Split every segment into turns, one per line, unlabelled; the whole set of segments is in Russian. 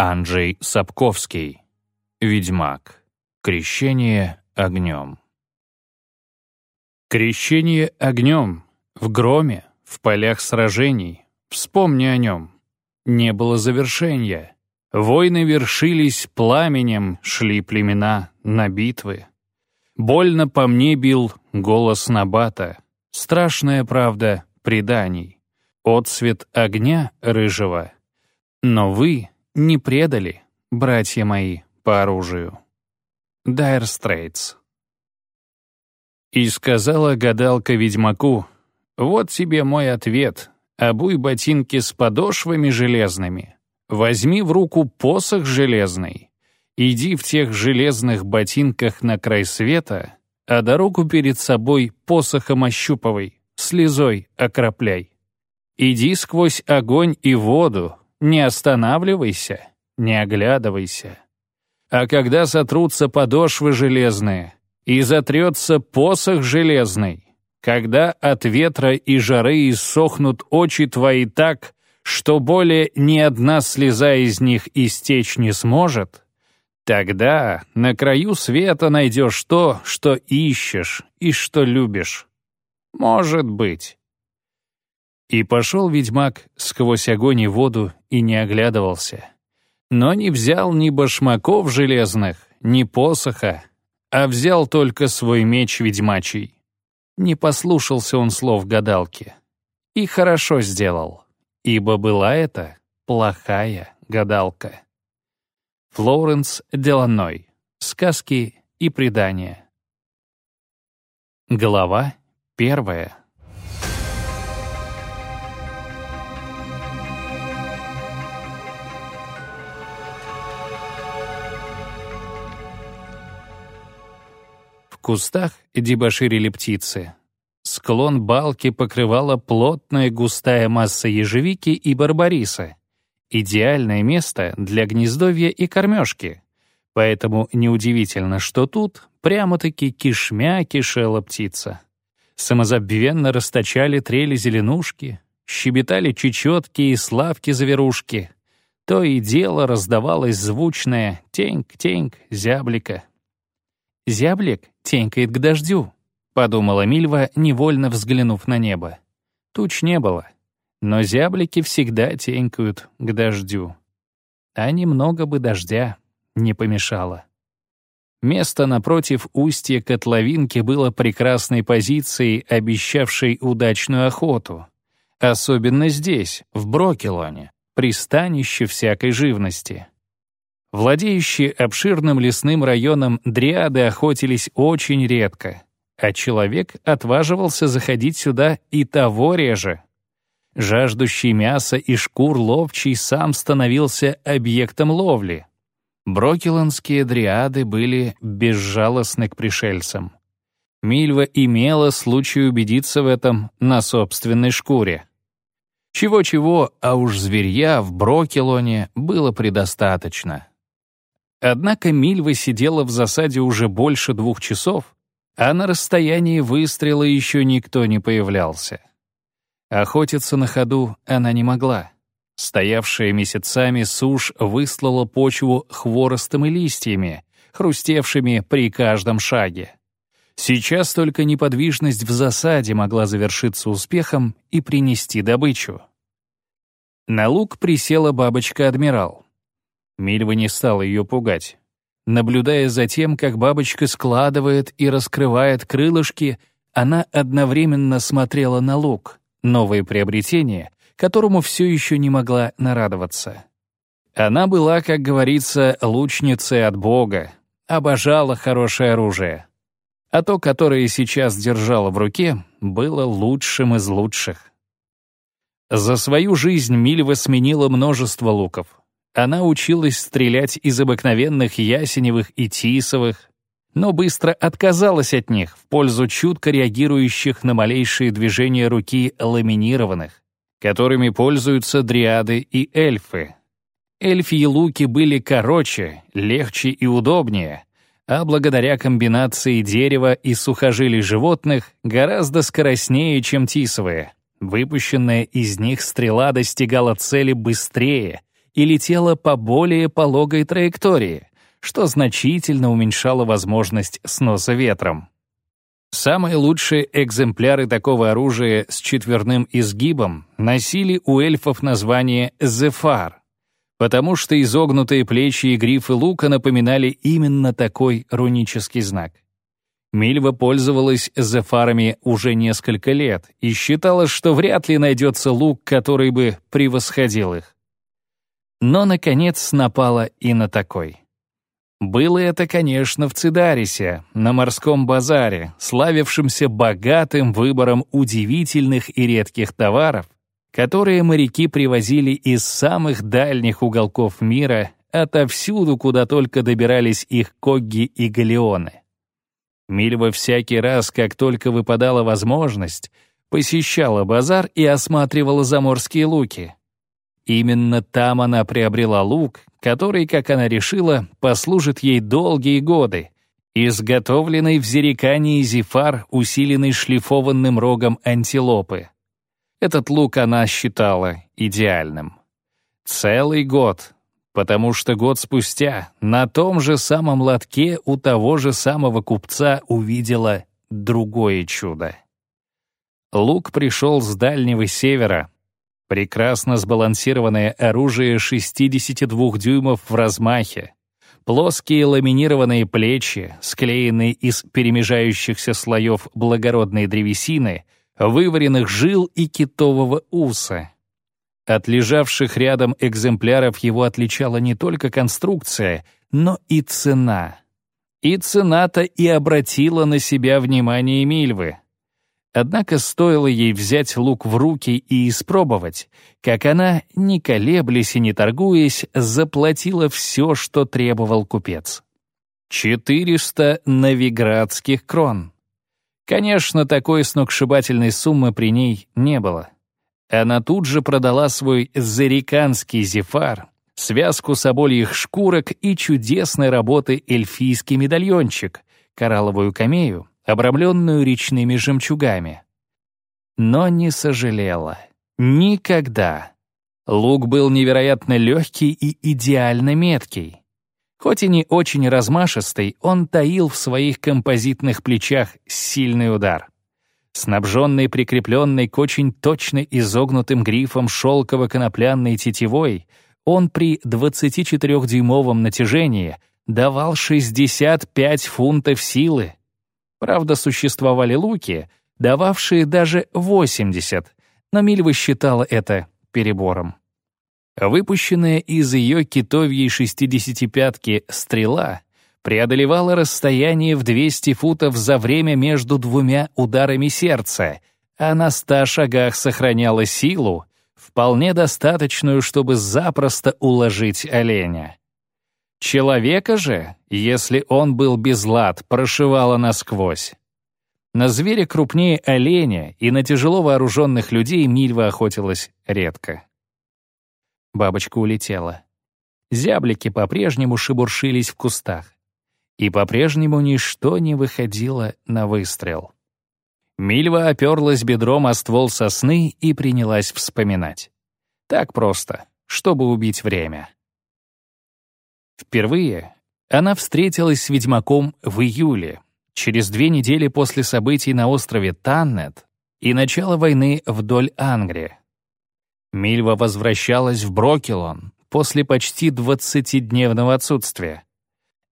Анджей Сапковский. Ведьмак. Крещение огнем. Крещение огнем. В громе, в полях сражений. Вспомни о нем. Не было завершения. Войны вершились пламенем, шли племена на битвы. Больно по мне бил голос Набата. Страшная правда преданий. Отсвет огня рыжего. Но вы не предали, братья мои, по оружию. Дайр Стрейтс. И сказала гадалка ведьмаку, «Вот тебе мой ответ. Обуй ботинки с подошвами железными. Возьми в руку посох железный. Иди в тех железных ботинках на край света, а дорогу перед собой посохом ощупывай, слезой окропляй. Иди сквозь огонь и воду, не останавливайся, не оглядывайся. А когда сотрутся подошвы железные и затрется посох железный, когда от ветра и жары иссохнут очи твои так, что более ни одна слеза из них истечь не сможет, тогда на краю света найдешь то, что ищешь и что любишь. Может быть. И пошел ведьмак сквозь огонь и воду и не оглядывался. Но не взял ни башмаков железных, ни посоха, а взял только свой меч ведьмачий. Не послушался он слов гадалки. И хорошо сделал, ибо была это плохая гадалка. Флоренс Деланой. Сказки и предания. Глава первая. Кустах дебоширили птицы. Склон балки покрывала плотная густая масса ежевики и барбариса. Идеальное место для гнездовья и кормежки. Поэтому неудивительно, что тут прямо-таки кишмя кишела птица. Самозабвенно расточали трели зеленушки, щебетали чечетки и славки-заверушки. То и дело раздавалось звучное «теньк-теньк, зяблика». «Зяблик тенькает к дождю», — подумала Мильва, невольно взглянув на небо. Туч не было, но зяблики всегда тенькают к дождю. А немного бы дождя не помешало. Место напротив устья котловинки было прекрасной позицией, обещавшей удачную охоту. Особенно здесь, в Брокелоне, пристанище всякой живности. Владеющие обширным лесным районом дриады охотились очень редко, а человек отваживался заходить сюда и того реже. Жаждущий мяса и шкур ловчий сам становился объектом ловли. Брокеландские дриады были безжалостны к пришельцам. Мильва имела случай убедиться в этом на собственной шкуре. Чего-чего, а уж зверья в Брокелоне было предостаточно. Однако Мильва сидела в засаде уже больше двух часов, а на расстоянии выстрела еще никто не появлялся. Охотиться на ходу она не могла. Стоявшая месяцами сушь выслала почву хворостом и листьями, хрустевшими при каждом шаге. Сейчас только неподвижность в засаде могла завершиться успехом и принести добычу. На луг присела бабочка-адмирал. Мильва не стала ее пугать. Наблюдая за тем, как бабочка складывает и раскрывает крылышки, она одновременно смотрела на лук, новое приобретение, которому все еще не могла нарадоваться. Она была, как говорится, лучницей от Бога, обожала хорошее оружие. А то, которое сейчас держала в руке, было лучшим из лучших. За свою жизнь Мильва сменила множество луков. Она училась стрелять из обыкновенных ясеневых и тисовых, но быстро отказалась от них в пользу чутко реагирующих на малейшие движения руки ламинированных, которыми пользуются дриады и эльфы. Эльфьи луки были короче, легче и удобнее, а благодаря комбинации дерева и сухожилий животных гораздо скоростнее, чем тисовые. Выпущенная из них стрела достигала цели быстрее, и летела по более пологой траектории, что значительно уменьшало возможность сноса ветром. Самые лучшие экземпляры такого оружия с четверным изгибом носили у эльфов название «зефар», потому что изогнутые плечи и грифы лука напоминали именно такой рунический знак. Мильва пользовалась зефарами уже несколько лет и считала, что вряд ли найдется лук, который бы превосходил их. Но, наконец, напала и на такой. Было это, конечно, в Цидарисе, на морском базаре, славившемся богатым выбором удивительных и редких товаров, которые моряки привозили из самых дальних уголков мира, отовсюду, куда только добирались их когги и галеоны. Мильва всякий раз, как только выпадала возможность, посещала базар и осматривала заморские луки. Именно там она приобрела лук, который, как она решила, послужит ей долгие годы, изготовленный в зерикании зефар, усиленный шлифованным рогом антилопы. Этот лук она считала идеальным. Целый год, потому что год спустя на том же самом лотке у того же самого купца увидела другое чудо. Лук пришел с Дальнего Севера, прекрасно сбалансированное оружие 62 дюймов в размахе, плоские ламинированные плечи, склеенные из перемежающихся слоев благородной древесины — вываренных жил и китового уса. От лежавших рядом экземпляров его отличала не только конструкция, но и цена. И цена-то и обратила на себя внимание Мильвы. Однако стоило ей взять лук в руки и испробовать, как она, не колеблясь и не торгуясь, заплатила все, что требовал купец. Четыреста новиградских крон. Конечно, такой сногсшибательной суммы при ней не было. Она тут же продала свой зариканский зефар, связку собольих шкурок и чудесной работы эльфийский медальончик, коралловую камею, обрамленную речными жемчугами. Но не сожалела. Никогда. Лук был невероятно легкий и идеально меткий. Хоть и не очень размашистый, он таил в своих композитных плечах сильный удар. Снабженный прикрепленный к очень точно изогнутым грифом шелково-конопляной тетивой, он при 24-дюймовом натяжении давал 65 фунтов силы. Правда, существовали луки, дававшие даже 80, но Мильва считала это перебором. Выпущенная из ее китовьей шестидесятипятки стрела преодолевала расстояние в 200 футов за время между двумя ударами сердца, а на ста шагах сохраняла силу, вполне достаточную, чтобы запросто уложить оленя. Человека же, если он был без лад, прошивало насквозь. На зверя крупнее оленя и на тяжело вооруженных людей Мильва охотилась редко. Бабочка улетела. Зяблики по-прежнему шебуршились в кустах. И по-прежнему ничто не выходило на выстрел. Мильва оперлась бедром о ствол сосны и принялась вспоминать. Так просто, чтобы убить время. Впервые она встретилась с ведьмаком в июле, через две недели после событий на острове Таннет и начала войны вдоль Ангри. Мильва возвращалась в Брокелон после почти двадцатидневного отсутствия.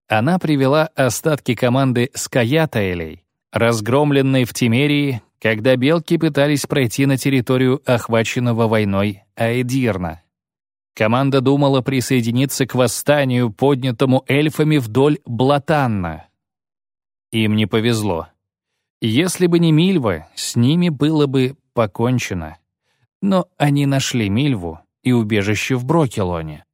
Она привела остатки команды Скаятаэлей, разгромленной в Тимерии, когда белки пытались пройти на территорию охваченного войной Аэдирна. Команда думала присоединиться к восстанию, поднятому эльфами вдоль Блатанна. Им не повезло. Если бы не Мильва, с ними было бы покончено. Но они нашли Мильву и убежище в Брокелоне.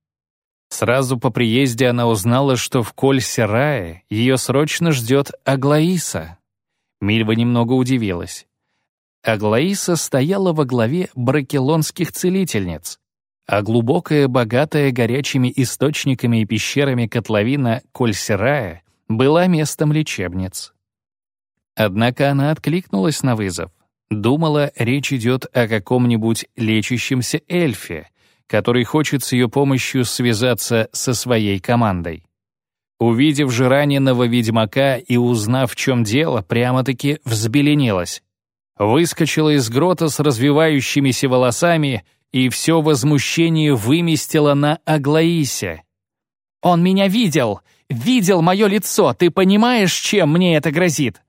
Сразу по приезде она узнала, что в Коль-Серае ее срочно ждет Аглаиса. Мильва немного удивилась. Аглаиса стояла во главе бракелонских целительниц, а глубокая, богатая горячими источниками и пещерами котловина Коль-Серая была местом лечебниц. Однако она откликнулась на вызов. Думала, речь идет о каком-нибудь лечащемся эльфе, который хочет с ее помощью связаться со своей командой. Увидев же раненого ведьмака и узнав, в чем дело, прямо-таки взбеленилась. Выскочила из грота с развивающимися волосами и все возмущение выместила на Аглаисе. «Он меня видел! Видел мое лицо! Ты понимаешь, чем мне это грозит?»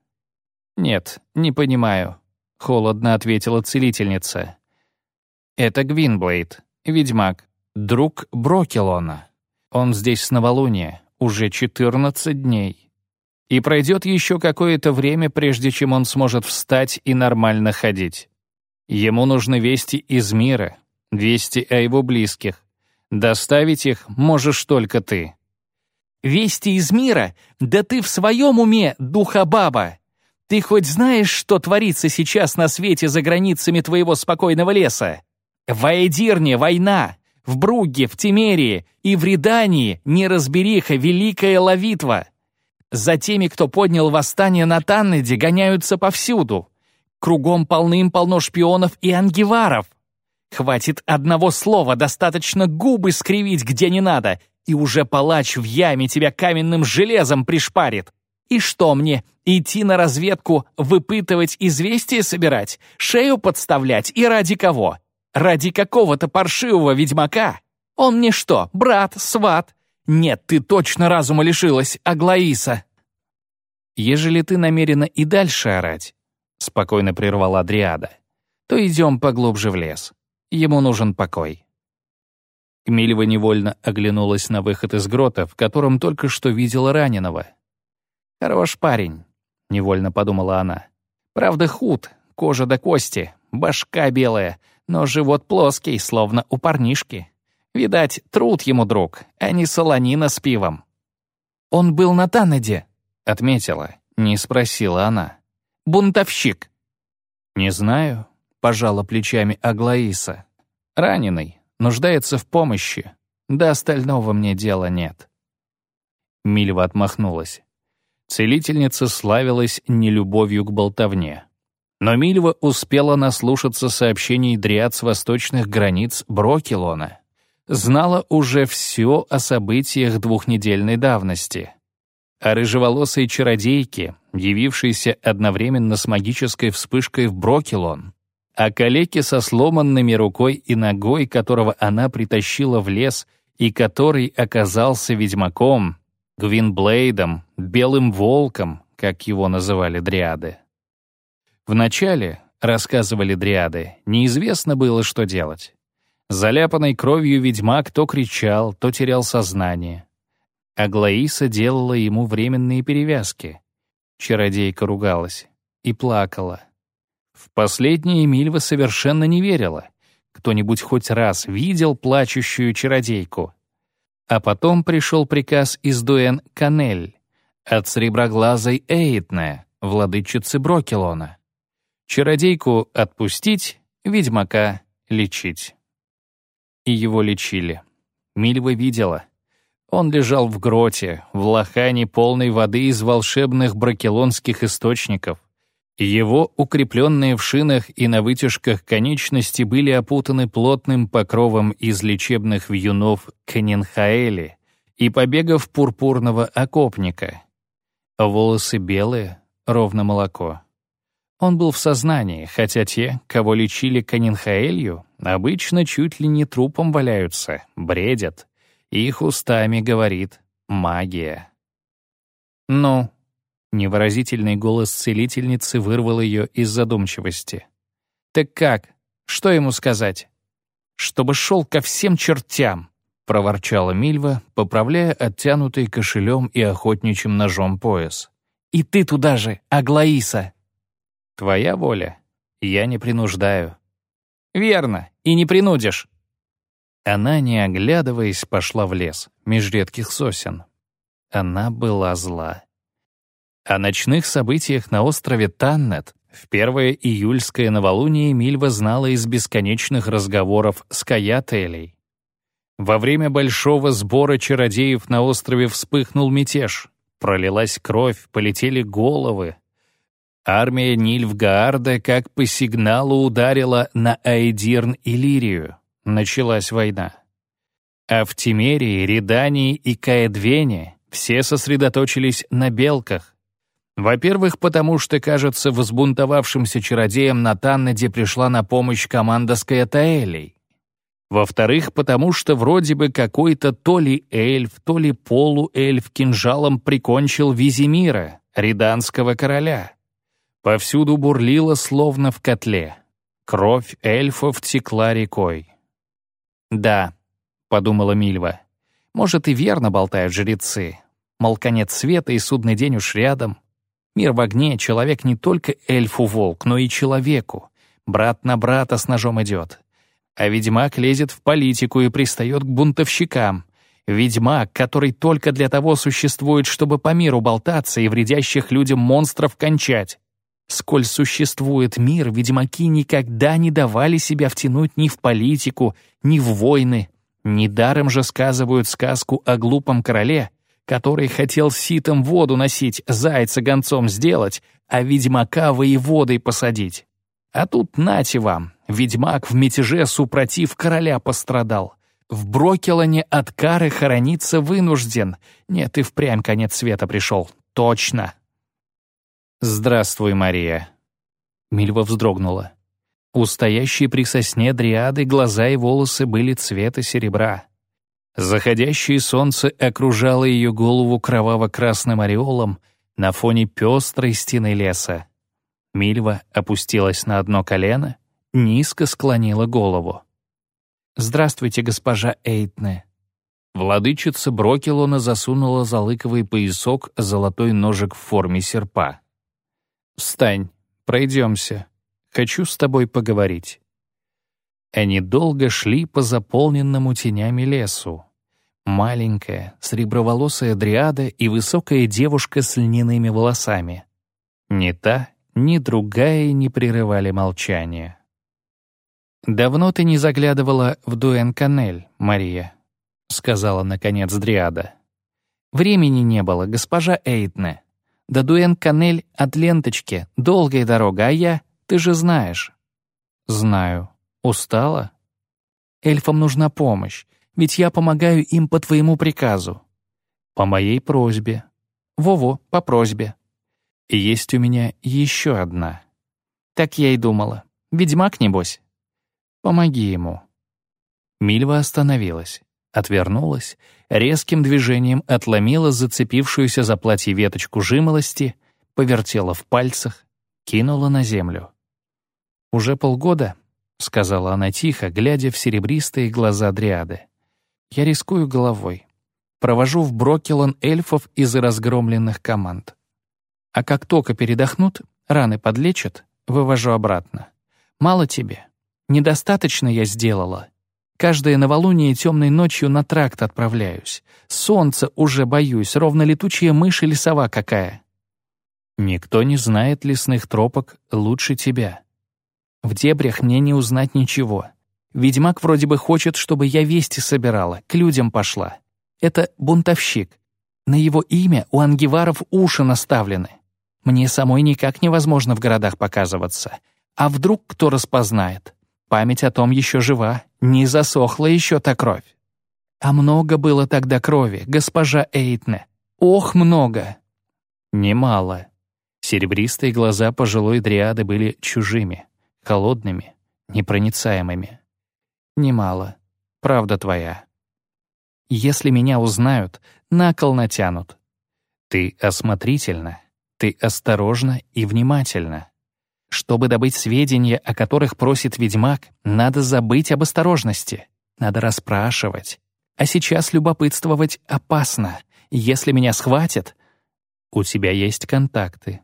«Нет, не понимаю», — холодно ответила целительница. «Это Гвинблейд, ведьмак, друг Брокелона. Он здесь с новолуния уже 14 дней. И пройдет еще какое-то время, прежде чем он сможет встать и нормально ходить. Ему нужны вести из мира, вести о его близких. Доставить их можешь только ты. «Вести из мира? Да ты в своем уме, духа-баба! Ты хоть знаешь, что творится сейчас на свете за границами твоего спокойного леса? В Аэдирне война, в Бругге, в Тимерии и в Редании неразбериха, великая ловитва. За теми, кто поднял восстание на Таннеде, гоняются повсюду. Кругом полным-полно шпионов и ангеваров. Хватит одного слова, достаточно губы скривить где не надо, и уже палач в яме тебя каменным железом пришпарит. И что мне, идти на разведку, выпытывать известия собирать, шею подставлять и ради кого? Ради какого-то паршивого ведьмака? Он мне что, брат, сват? Нет, ты точно разума лишилась, Аглаиса. Ежели ты намерена и дальше орать, спокойно прервала Дриада, то идем поглубже в лес. Ему нужен покой. Кмилева невольно оглянулась на выход из грота, в котором только что видела раненого. «Хорош парень», — невольно подумала она. «Правда худ, кожа до кости, башка белая, но живот плоский, словно у парнишки. Видать, труд ему друг, а не солонина с пивом. «Он был на Танеде», — отметила, не спросила она. «Бунтовщик». «Не знаю», — пожала плечами Аглаиса. «Раненый, нуждается в помощи. До остального мне дела нет». Мильва отмахнулась. Целительница славилась нелюбовью к болтовне. Но Мильва успела наслушаться сообщений дриад с восточных границ Брокелона. Знала уже все о событиях двухнедельной давности. О рыжеволосой чародейке, явившейся одновременно с магической вспышкой в Брокелон. О калеке со сломанными рукой и ногой, которого она притащила в лес и который оказался ведьмаком, Гвинблейдом, Белым Волком, как его называли дриады. Вначале, рассказывали дриады, неизвестно было, что делать. Заляпанной кровью ведьмак то кричал, то терял сознание. Аглаиса делала ему временные перевязки. Чародейка ругалась и плакала. В последнее Мильва совершенно не верила. Кто-нибудь хоть раз видел плачущую чародейку? А потом пришел приказ из Дуэн Канель от среброглазой Эйтне, владычицы Брокелона. Чародейку отпустить, ведьмака лечить. И его лечили. Мильва видела. Он лежал в гроте, в лохане полной воды из волшебных бракелонских источников. Его укрепленные в шинах и на вытяжках конечности были опутаны плотным покровом из лечебных вьюнов Каненхаэли и побегов пурпурного окопника. Волосы белые, ровно молоко. Он был в сознании, хотя те, кого лечили канинхаэлью, обычно чуть ли не трупом валяются, бредят. Их устами говорит магия. «Ну?» — невыразительный голос целительницы вырвал ее из задумчивости. «Так как? Что ему сказать?» «Чтобы шел ко всем чертям!» — проворчала Мильва, поправляя оттянутый кошелем и охотничьим ножом пояс. «И ты туда же, Аглаиса!» Твоя воля. Я не принуждаю. Верно, и не принудишь. Она, не оглядываясь, пошла в лес, меж редких сосен. Она была зла. О ночных событиях на острове Таннет в первое июльское новолуние Мильва знала из бесконечных разговоров с Каятелей. Во время большого сбора чародеев на острове вспыхнул мятеж. Пролилась кровь, полетели головы, Армия Нильфгаарда как по сигналу ударила на Айдирн и Лирию. началась война. А в Тимерии, Редании и Каэдвене все сосредоточились на белках. Во-первых, потому что, кажется, возбунтовавшимся чародеям на Таннеде пришла на помощь команда с. Во-вторых, потому что вроде бы какой-то то ли эльф, то ли полуэльф кинжалом прикончил Визимира, риданского короля. Повсюду бурлило, словно в котле. Кровь эльфов текла рекой. «Да», — подумала Мильва, — «может, и верно болтают жрецы. Мол, конец света и судный день уж рядом. Мир в огне, человек не только эльфу-волк, но и человеку. Брат на брата с ножом идет. А ведьмак лезет в политику и пристает к бунтовщикам. Ведьмак, который только для того существует, чтобы по миру болтаться и вредящих людям монстров кончать. Сколь существует мир, ведьмаки никогда не давали себя втянуть ни в политику, ни в войны. Недаром же сказывают сказку о глупом короле, который хотел ситом воду носить, зайца гонцом сделать, а ведьмака воеводой посадить. А тут нате вам, ведьмак в мятеже супротив короля пострадал. В Брокелане от кары хорониться вынужден. Нет, и впрямь конец света пришел. Точно. «Здравствуй, Мария». Мильва вздрогнула. У стоящей при сосне дриады глаза и волосы были цвета серебра. Заходящее солнце окружало ее голову кроваво-красным ореолом на фоне пестрой стены леса. Мильва опустилась на одно колено, низко склонила голову. «Здравствуйте, госпожа Эйтне». Владычица Брокелона засунула за лыковый поясок золотой ножик в форме серпа. «Встань, пройдемся. Хочу с тобой поговорить». Они долго шли по заполненному тенями лесу. Маленькая, среброволосая дриада и высокая девушка с льняными волосами. Ни та, ни другая не прерывали молчание. «Давно ты не заглядывала в Дуэн-Канель, Мария», — сказала, наконец, Дриада. «Времени не было, госпожа Эйтне. До Дуэн-Канель от ленточки, долгая дорога, а я, ты же знаешь». «Знаю. Устала?» «Эльфам нужна помощь, ведь я помогаю им по твоему приказу». «По моей просьбе». «Во-во, по просьбе». И есть у меня еще одна». «Так я и думала. Ведьмак, небось?» «Помоги ему». Мильва остановилась отвернулась, резким движением отломила зацепившуюся за платье веточку жимолости, повертела в пальцах, кинула на землю. «Уже полгода», — сказала она тихо, глядя в серебристые глаза Дриады. «Я рискую головой. Провожу в Брокелон эльфов из разгромленных команд. А как только передохнут, раны подлечат, вывожу обратно. Мало тебе. Недостаточно я сделала. Каждое новолуние темной ночью на тракт отправляюсь. Солнце уже боюсь, ровно летучая мышь или сова какая. Никто не знает лесных тропок лучше тебя. В дебрях мне не узнать ничего. Ведьмак вроде бы хочет, чтобы я вести собирала, к людям пошла. Это бунтовщик. На его имя у ангиваров уши наставлены. Мне самой никак невозможно в городах показываться. А вдруг кто распознает? Память о том еще жива, не засохла еще та кровь. А много было тогда крови, госпожа Эйтне. Ох, много! Немало. Серебристые глаза пожилой дриады были чужими, холодными, непроницаемыми. Немало. Правда твоя. Если меня узнают, на кол натянут. Ты осмотрительна, ты осторожна и внимательна. Чтобы добыть сведения, о которых просит ведьмак, надо забыть об осторожности. Надо расспрашивать. А сейчас любопытствовать опасно. Если меня схватят... У тебя есть контакты.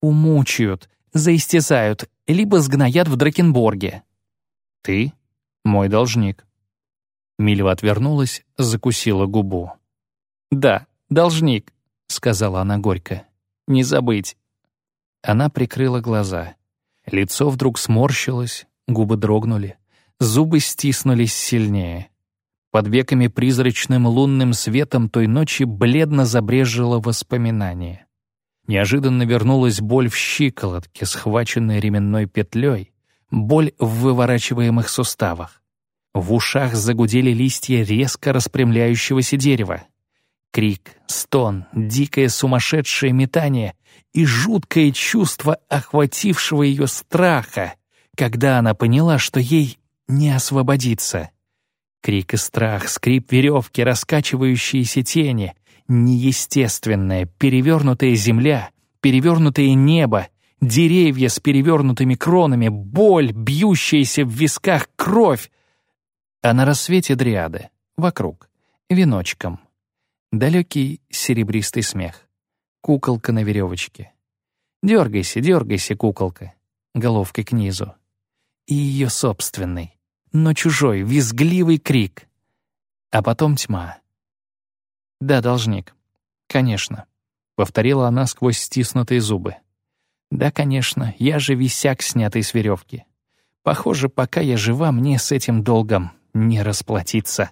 Умучают, заистязают, либо сгноят в Дракенборге. Ты — мой должник. Мильва отвернулась, закусила губу. «Да, должник», — сказала она горько. «Не забыть, она прикрыла глаза. Лицо вдруг сморщилось, губы дрогнули, зубы стиснулись сильнее. Под веками призрачным лунным светом той ночи бледно забрежило воспоминание. Неожиданно вернулась боль в щиколотке, схваченной ременной петлей, боль в выворачиваемых суставах. В ушах загудели листья резко распрямляющегося дерева. Крик, стон, дикое сумасшедшее метание и жуткое чувство охватившего ее страха, когда она поняла, что ей не освободиться. Крик и страх, скрип веревки, раскачивающиеся тени, неестественная, перевернутая земля, перевернутое небо, деревья с перевернутыми кронами, боль, бьющаяся в висках, кровь. А на рассвете дриады, вокруг, веночком. Далекий серебристый смех. Куколка на веревочке. Дергайся, дергайся, куколка. Головкой к низу. И ее собственный, но чужой, визгливый крик. А потом тьма. Да, должник. Конечно. Повторила она сквозь стиснутые зубы. Да, конечно, я же висяк, снятый с веревки. Похоже, пока я жива, мне с этим долгом не расплатиться.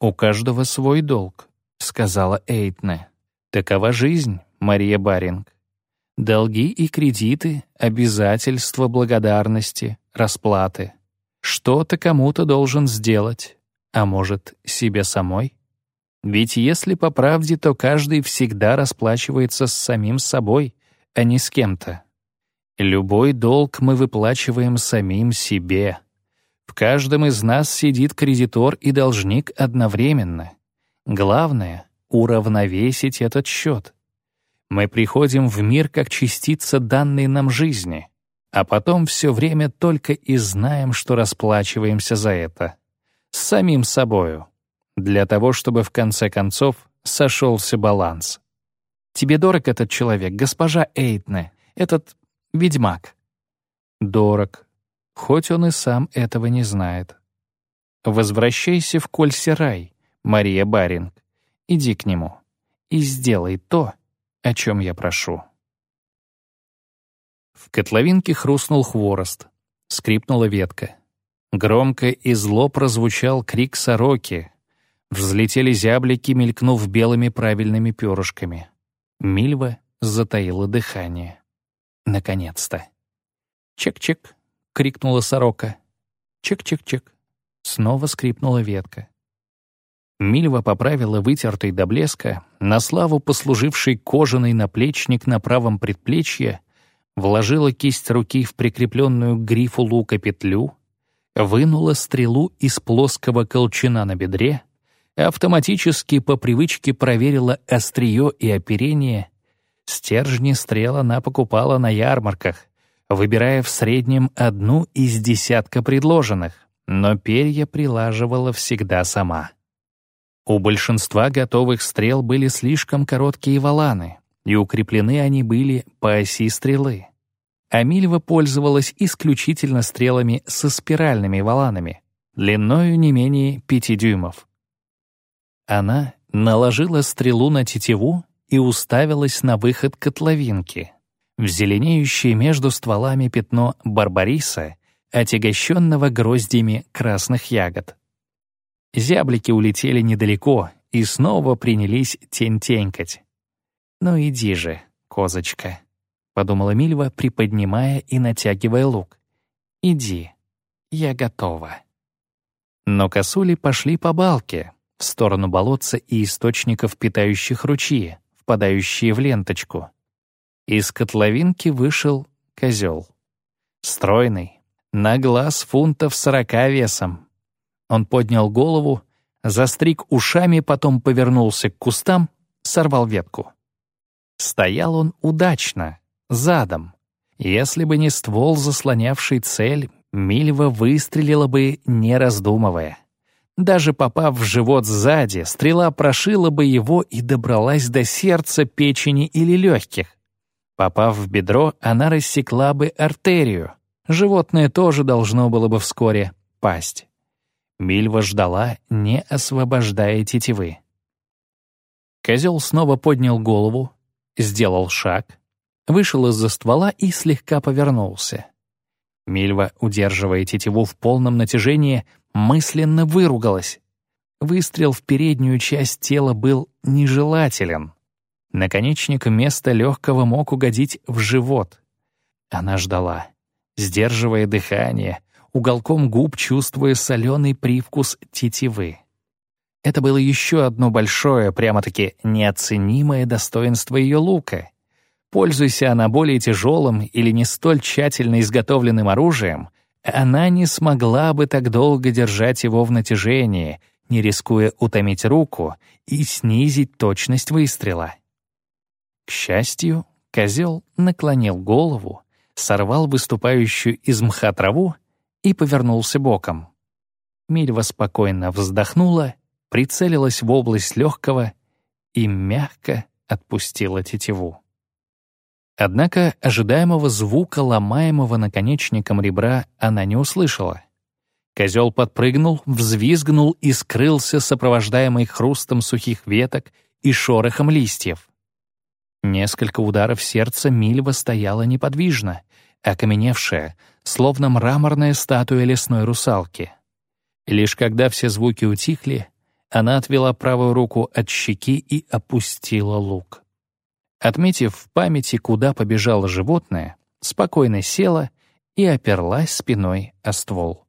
«У каждого свой долг», — сказала Эйтне. «Такова жизнь, Мария Баринг. Долги и кредиты, обязательства благодарности, расплаты. Что-то кому-то должен сделать, а может, себе самой? Ведь если по правде, то каждый всегда расплачивается с самим собой, а не с кем-то. Любой долг мы выплачиваем самим себе. В каждом из нас сидит кредитор и должник одновременно. Главное — уравновесить этот счет. Мы приходим в мир как частица данной нам жизни, а потом все время только и знаем, что расплачиваемся за это. С самим собою. Для того, чтобы в конце концов сошелся баланс. Тебе дорог этот человек, госпожа Эйтне, этот ведьмак?» «Дорог, хоть он и сам этого не знает. Возвращайся в Кольсерай, Мария Баринг. Иди к нему и сделай то, о чем я прошу». В котловинке хрустнул хворост, скрипнула ветка. Громко и зло прозвучал крик сороки. Взлетели зяблики, мелькнув белыми правильными перышками. Мильва затаила дыхание. Наконец-то. «Чек-чек!» — крикнула сорока. «Чек-чек-чек!» — снова скрипнула ветка. Мильва поправила вытертый до блеска, на славу послуживший кожаный наплечник на правом предплечье, вложила кисть руки в прикрепленную к грифу лука петлю, вынула стрелу из плоского колчана на бедре, автоматически по привычке проверила острие и оперение. Стержни стрел она покупала на ярмарках, выбирая в среднем одну из десятка предложенных, но перья прилаживала всегда сама. У большинства готовых стрел были слишком короткие валаны, и укреплены они были по оси стрелы. Амильва пользовалась исключительно стрелами со спиральными валанами, длиною не менее пяти дюймов. Она наложила стрелу на тетиву и уставилась на выход котловинки, в зеленеющее между стволами пятно барбариса, отягощенного гроздями красных ягод. Зяблики улетели недалеко и снова принялись тень-тенькать. «Ну иди же, козочка», — подумала Мильва, приподнимая и натягивая лук. «Иди, я готова». Но косули пошли по балке, в сторону болотца и источников, питающих ручьи, впадающие в ленточку. Из котловинки вышел козел. Стройный, на глаз фунтов сорока весом. Он поднял голову, застриг ушами, потом повернулся к кустам, сорвал ветку. Стоял он удачно, задом. Если бы не ствол, заслонявший цель, Мильва выстрелила бы, не раздумывая. Даже попав в живот сзади, стрела прошила бы его и добралась до сердца, печени или легких. Попав в бедро, она рассекла бы артерию. Животное тоже должно было бы вскоре пасть. Мильва ждала, не освобождая тетивы. Козел снова поднял голову, сделал шаг, вышел из-за ствола и слегка повернулся. Мильва, удерживая тетиву в полном натяжении, мысленно выругалась. Выстрел в переднюю часть тела был нежелателен. Наконечник вместо легкого мог угодить в живот. Она ждала, сдерживая дыхание, уголком губ чувствуя соленый привкус тетивы. Это было еще одно большое, прямо-таки неоценимое достоинство ее лука. Пользуйся она более тяжелым или не столь тщательно изготовленным оружием, она не смогла бы так долго держать его в натяжении, не рискуя утомить руку и снизить точность выстрела. К счастью, козел наклонил голову, сорвал выступающую из мха траву и повернулся боком. Мильва спокойно вздохнула, прицелилась в область легкого и мягко отпустила тетиву. Однако ожидаемого звука, ломаемого наконечником ребра, она не услышала. Козел подпрыгнул, взвизгнул и скрылся, сопровождаемый хрустом сухих веток и шорохом листьев. Несколько ударов сердца Мильва стояла неподвижно, окаменевшая, словно мраморная статуя лесной русалки. Лишь когда все звуки утихли, она отвела правую руку от щеки и опустила лук. Отметив в памяти, куда побежало животное, спокойно села и оперлась спиной о ствол.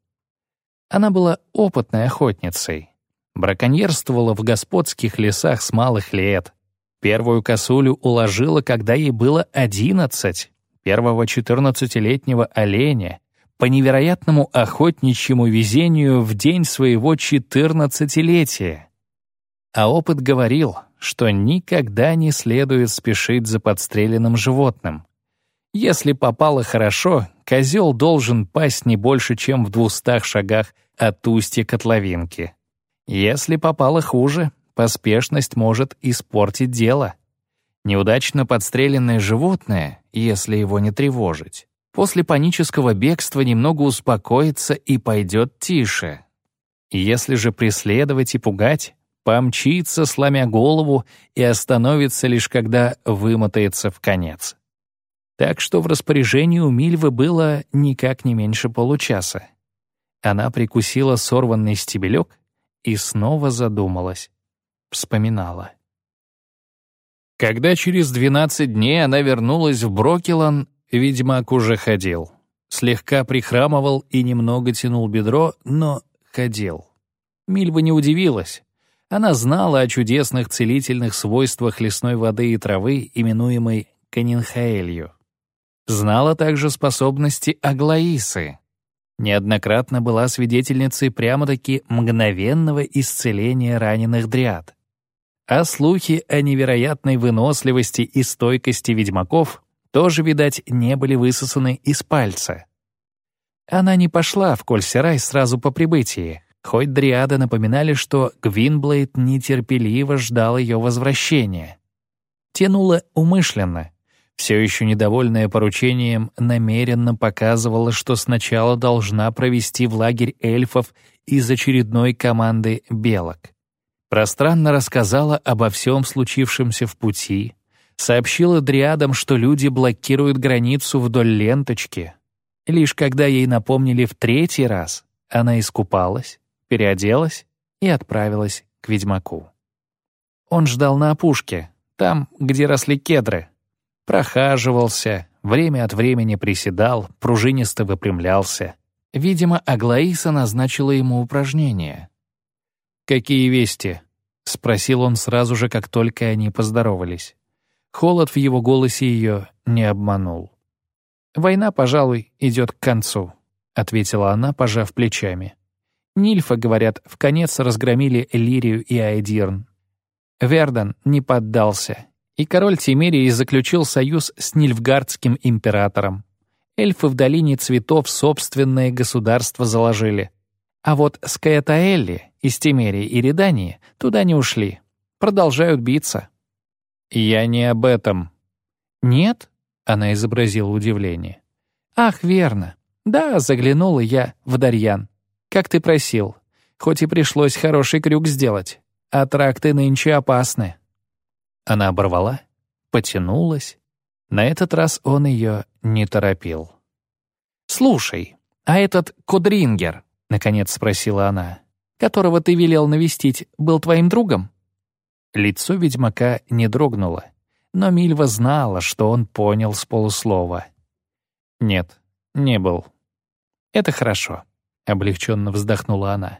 Она была опытной охотницей. Браконьерствовала в господских лесах с малых лет. Первую косулю уложила, когда ей было одиннадцать, первого четырнадцатилетнего оленя, по невероятному охотничьему везению в день своего четырнадцатилетия. А опыт говорил, что никогда не следует спешить за подстреленным животным. Если попало хорошо, козел должен пасть не больше, чем в двухстах шагах от устья котловинки. Если попало хуже, поспешность может испортить дело. Неудачно подстреленное животное, если его не тревожить, после панического бегства немного успокоится и пойдет тише. Если же преследовать и пугать, помчится, сломя голову, и остановится лишь когда вымотается в конец. Так что в распоряжении у Мильвы было никак не меньше получаса. Она прикусила сорванный стебелек и снова задумалась. Вспоминала. Когда через 12 дней она вернулась в Брокелан, ведьмак уже ходил. Слегка прихрамывал и немного тянул бедро, но ходил. Мильва не удивилась. Она знала о чудесных целительных свойствах лесной воды и травы, именуемой канинхаэлью. Знала также способности Аглаисы. Неоднократно была свидетельницей прямо-таки мгновенного исцеления раненых дриад. А слухи о невероятной выносливости и стойкости ведьмаков тоже, видать, не были высосаны из пальца. Она не пошла в Кольсерай сразу по прибытии, хоть дриады напоминали, что Гвинблейд нетерпеливо ждал ее возвращения. Тянула умышленно, все еще недовольная поручением, намеренно показывала, что сначала должна провести в лагерь эльфов из очередной команды белок. Пространно рассказала обо всем случившемся в пути, сообщила дриадам, что люди блокируют границу вдоль ленточки. Лишь когда ей напомнили в третий раз, она искупалась, переоделась и отправилась к ведьмаку. Он ждал на опушке, там, где росли кедры, Прохаживался, время от времени приседал, пружинисто выпрямлялся. Видимо, Аглаиса назначила ему упражнение. «Какие вести?» — спросил он сразу же, как только они поздоровались. Холод в его голосе ее не обманул. «Война, пожалуй, идет к концу», — ответила она, пожав плечами. Нильфа, говорят, в конец разгромили Лирию и Айдирн. Вердан не поддался, и король Тимерии заключил союз с Нильфгардским императором. Эльфы в долине цветов собственное государство заложили. А вот с Каэтаэлли из Тимерии и Редании туда не ушли. Продолжают биться. «Я не об этом». «Нет?» — она изобразила удивление. «Ах, верно. Да, заглянула я в Дарьян. Как ты просил. Хоть и пришлось хороший крюк сделать. А тракты нынче опасны». Она оборвала, потянулась. На этот раз он ее не торопил. «Слушай, а этот Кодрингер, — наконец спросила она, — которого ты велел навестить, был твоим другом?» Лицо ведьмака не дрогнуло, но Мильва знала, что он понял с полуслова. «Нет, не был». «Это хорошо. Облегченно вздохнула она.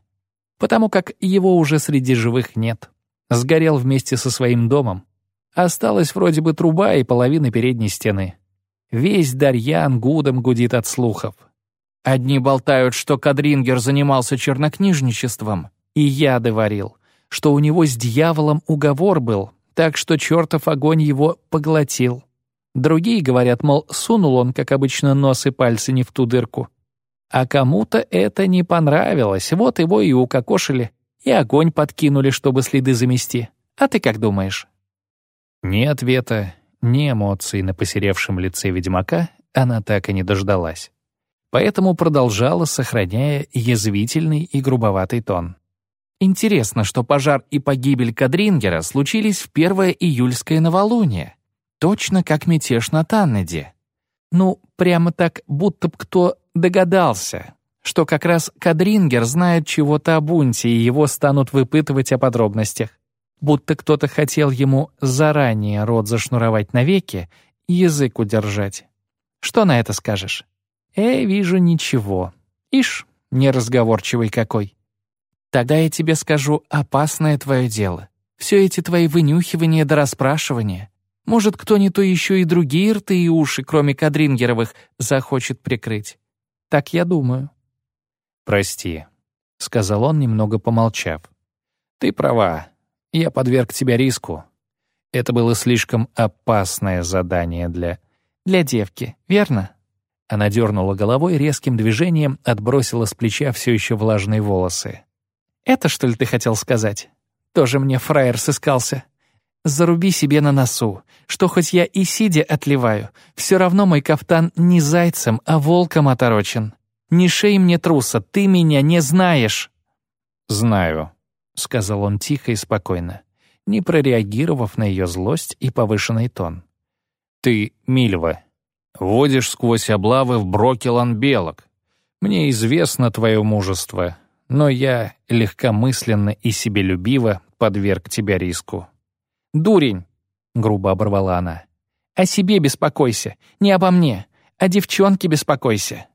«Потому как его уже среди живых нет. Сгорел вместе со своим домом. Осталась вроде бы труба и половина передней стены. Весь Дарьян гудом гудит от слухов. Одни болтают, что Кадрингер занимался чернокнижничеством, и яды варил, что у него с дьяволом уговор был, так что чертов огонь его поглотил. Другие говорят, мол, сунул он, как обычно, нос и пальцы не в ту дырку. А кому-то это не понравилось, вот его и укокошили, и огонь подкинули, чтобы следы замести. А ты как думаешь? Ни ответа, ни эмоций на посеревшем лице ведьмака она так и не дождалась. Поэтому продолжала, сохраняя язвительный и грубоватый тон. Интересно, что пожар и погибель Кадрингера случились в первое июльское новолуние, точно как мятеж на Таннеде. Ну, прямо так, будто б кто догадался, что как раз Кадрингер знает чего-то о бунте, и его станут выпытывать о подробностях. Будто кто-то хотел ему заранее рот зашнуровать навеки и язык удержать. Что на это скажешь? Э, вижу, ничего. Ишь, неразговорчивый какой. Тогда я тебе скажу, опасное твое дело. Все эти твои вынюхивания да расспрашивания. Может, кто не то еще и другие рты и уши, кроме Кадрингеровых, захочет прикрыть. Так я думаю.
«Прости», — сказал он, немного помолчав. «Ты права. Я подверг тебя риску. Это было слишком опасное задание для...
Для девки, верно?»
Она дернула головой, резким движением отбросила с плеча все еще влажные волосы.
«Это, что ли, ты хотел сказать? Тоже мне фраер сыскался. Заруби себе на носу, что хоть я и сидя отливаю, все равно мой кафтан не зайцем, а волком оторочен. Не шей мне труса, ты меня не знаешь».
«Знаю», — сказал он тихо и спокойно, не прореагировав на ее злость и повышенный тон. «Ты, Мильва, водишь сквозь облавы в Брокелан белок. Мне известно твое мужество, но я легкомысленно и себелюбиво подверг тебя риску.
«Дурень!» — грубо оборвала она. «О себе беспокойся, не обо мне. О девчонке беспокойся».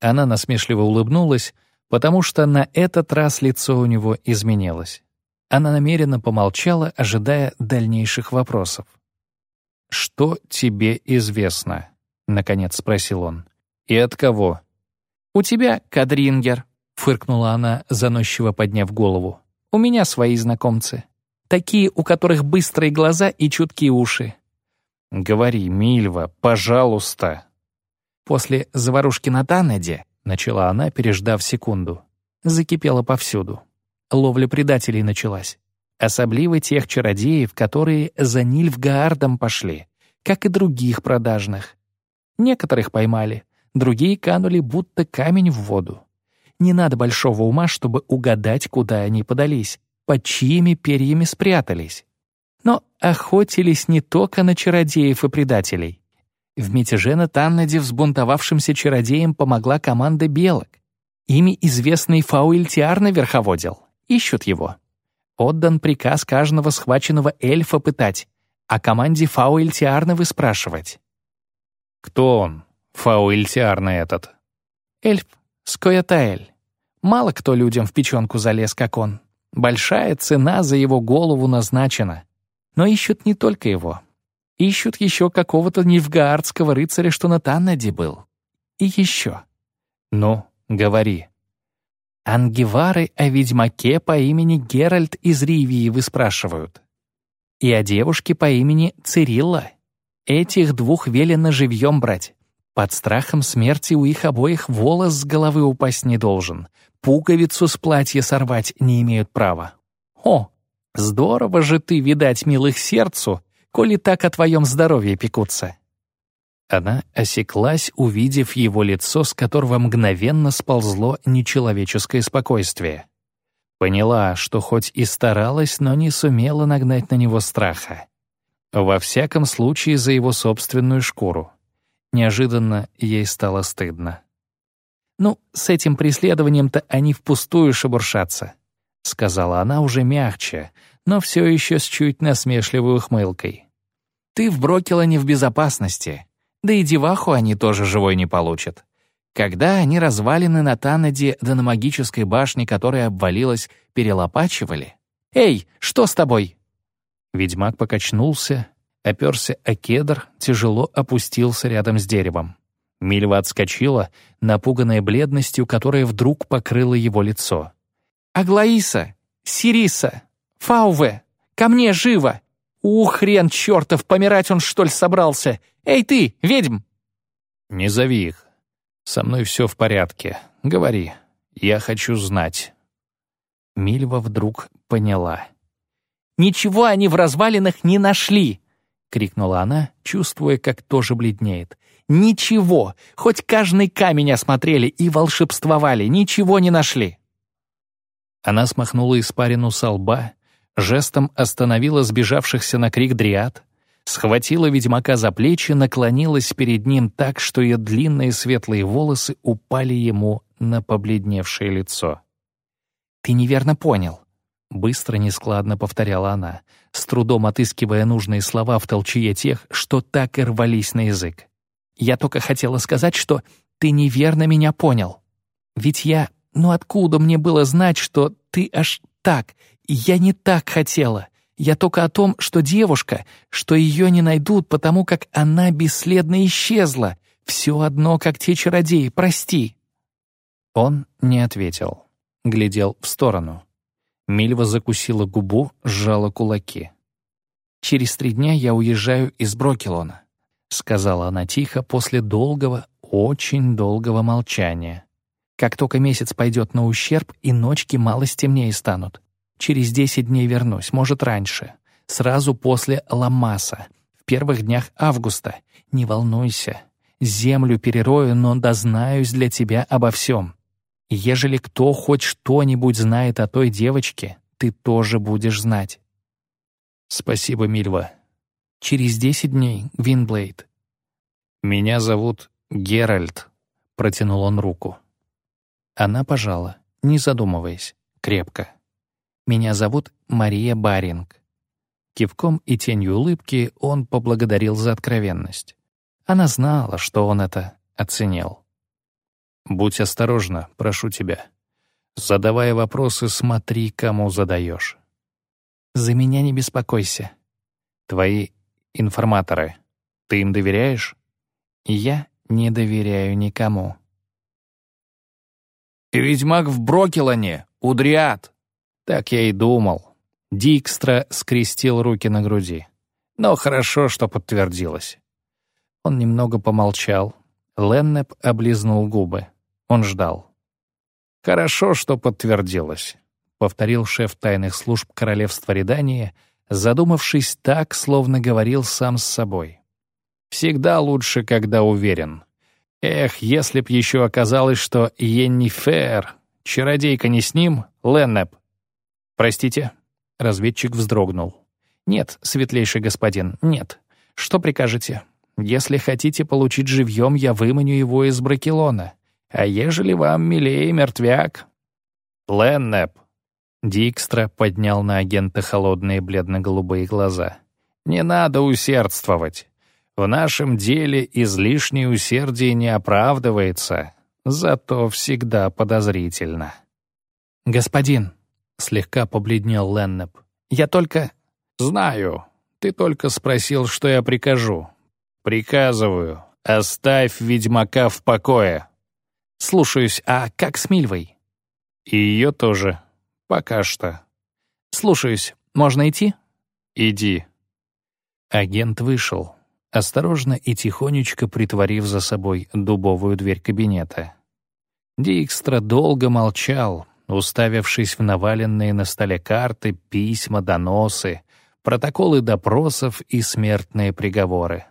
Она насмешливо улыбнулась, потому что на этот раз лицо у него изменилось. Она намеренно помолчала, ожидая дальнейших вопросов. «Что тебе известно?» — наконец спросил он. «И от кого?»
«У тебя, Кадрингер», — фыркнула она, заносчиво подняв голову. «У меня свои знакомцы. Такие, у которых быстрые глаза и чуткие уши.
«Говори, Мильва, пожалуйста».
После заварушки на Танеде, начала она, переждав секунду, закипела повсюду. Ловля предателей началась. Особливо тех чародеев, которые за Нильфгаардом пошли, как и других продажных. Некоторых поймали, другие канули будто камень в воду. Не надо большого ума, чтобы угадать, куда они подались, под чьими перьями спрятались. Но охотились не только на чародеев и предателей. В мятеже на Таннаде взбунтовавшимся чародеям помогла команда белок. Ими известный Фауэльтиарна верховодил. Ищут его. Отдан приказ каждого схваченного эльфа пытать, а команде Фауэльтиарны выспрашивать.
«Кто он, Фауэльтиарна этот?»
«Эльф, Скоятаэль. Мало кто людям в печенку залез, как он. Большая цена за его голову назначена. Но ищут не только его. Ищут еще какого-то нильфгаардского рыцаря, что на Таннаде был. И еще.
Ну, говори.
Ангевары о ведьмаке по имени Геральт из Ривии выспрашивают. И о девушке по имени Цирилла. Этих двух велено живьем брать. Под страхом смерти у их обоих волос с головы упасть не должен, пуговицу с платья сорвать не имеют права. О, здорово же ты, видать, милых сердцу, коли так о твоем здоровье пекутся».
Она осеклась, увидев его лицо, с которого мгновенно сползло нечеловеческое спокойствие. Поняла, что хоть и старалась, но не сумела нагнать на него страха. Во всяком случае, за его собственную шкуру. Неожиданно ей стало стыдно.
«Ну, с этим преследованием-то они впустую шебуршатся», — сказала она уже мягче, но все еще с чуть насмешливой ухмылкой. «Ты в Брокелане в безопасности, да и деваху они тоже живой не получат.
Когда они развалины на Танаде да на магической башне, которая обвалилась, перелопачивали? «Эй, что с тобой?» Ведьмак покачнулся, оперся о кедр, тяжело опустился рядом с деревом. Мильва отскочила, напуганная бледностью, которая вдруг покрыла его лицо. «Аглаиса! Сириса! Фауве! Ко мне живо! У, хрен чертов, помирать он, что ли, собрался? Эй ты, ведьм!»
«Не зови их. Со мной все в порядке. Говори. Я хочу знать».
Мильва вдруг поняла. «Ничего они в развалинах не нашли!» — крикнула она, чувствуя, как тоже бледнеет. «Ничего! Хоть каждый камень осмотрели и волшебствовали, ничего не нашли!» Она смахнула испарину со лба, жестом остановила сбежавшихся на крик дриад, схватила ведьмака за плечи, наклонилась перед ним так, что ее длинные светлые волосы упали ему на побледневшее лицо. «Ты неверно понял», — быстро, нескладно повторяла она, с трудом отыскивая нужные слова в толчье тех, что так и рвались на язык. «Я только хотела сказать, что ты неверно меня понял. Ведь я... Ну откуда мне было знать, что ты аж так, я не так хотела. Я только о том, что девушка, что ее не найдут, потому как она бесследно исчезла. Все одно, как те чародеи, прости». Он не ответил. Глядел в сторону. Мильва закусила губу, сжала кулаки. «Через три дня я уезжаю из Брокелона», — сказала она тихо после долгого, очень долгого молчания. «Как только месяц пойдет на ущерб, и ночки мало темнее станут. Через десять дней вернусь, может, раньше. Сразу после Ламаса, в первых днях августа. Не волнуйся. Землю перерою, но дознаюсь для тебя обо всем. Ежели кто хоть что-нибудь знает о той девочке, ты тоже будешь знать.
Спасибо, Мильва.
Через десять дней, Винблейд.
Меня зовут Геральт, протянул он руку.
Она пожала, не задумываясь, крепко. Меня зовут Мария Баринг». Кивком и тенью улыбки он поблагодарил за откровенность. Она знала, что он это оценил.
«Будь осторожна, прошу тебя. Задавая вопросы, смотри, кому задаешь».
«За меня не беспокойся».
«Твои информаторы, ты им доверяешь?»
«Я не доверяю никому».
«Ведьмак в Брокелане, Удриат!» Так я и думал. Дикстра скрестил руки на груди. Но хорошо, что подтвердилось.
Он немного помолчал. Леннеп облизнул губы. Он ждал.
«Хорошо, что подтвердилось», — повторил шеф тайных служб королевства Редания, задумавшись так, словно говорил сам с собой. «Всегда лучше, когда уверен. Эх, если б еще оказалось, что Йеннифер, чародейка не с ним, Леннеп,
«Простите?» — разведчик вздрогнул. «Нет, светлейший господин, нет. Что прикажете? Если хотите получить живьем, я выманю его из Бракелона. А ежели вам милее мертвяк...»
«Леннеп!»
Дикстра поднял на агента холодные бледно-голубые глаза.
«Не надо усердствовать. В нашем деле излишнее усердие не оправдывается, зато всегда подозрительно».
«Господин», — слегка побледнел Леннеп. «Я только...»
«Знаю. Ты только спросил, что я прикажу. Приказываю. Оставь ведьмака в покое».
«Слушаюсь. А как с Мильвой?»
«И ее тоже. Пока что».
«Слушаюсь. Можно идти?»
«Иди».
Агент вышел, осторожно и тихонечко притворив за собой дубовую дверь кабинета. Дикстра долго молчал, уставившись в наваленные на столе карты, письма, доносы, протоколы допросов и смертные приговоры.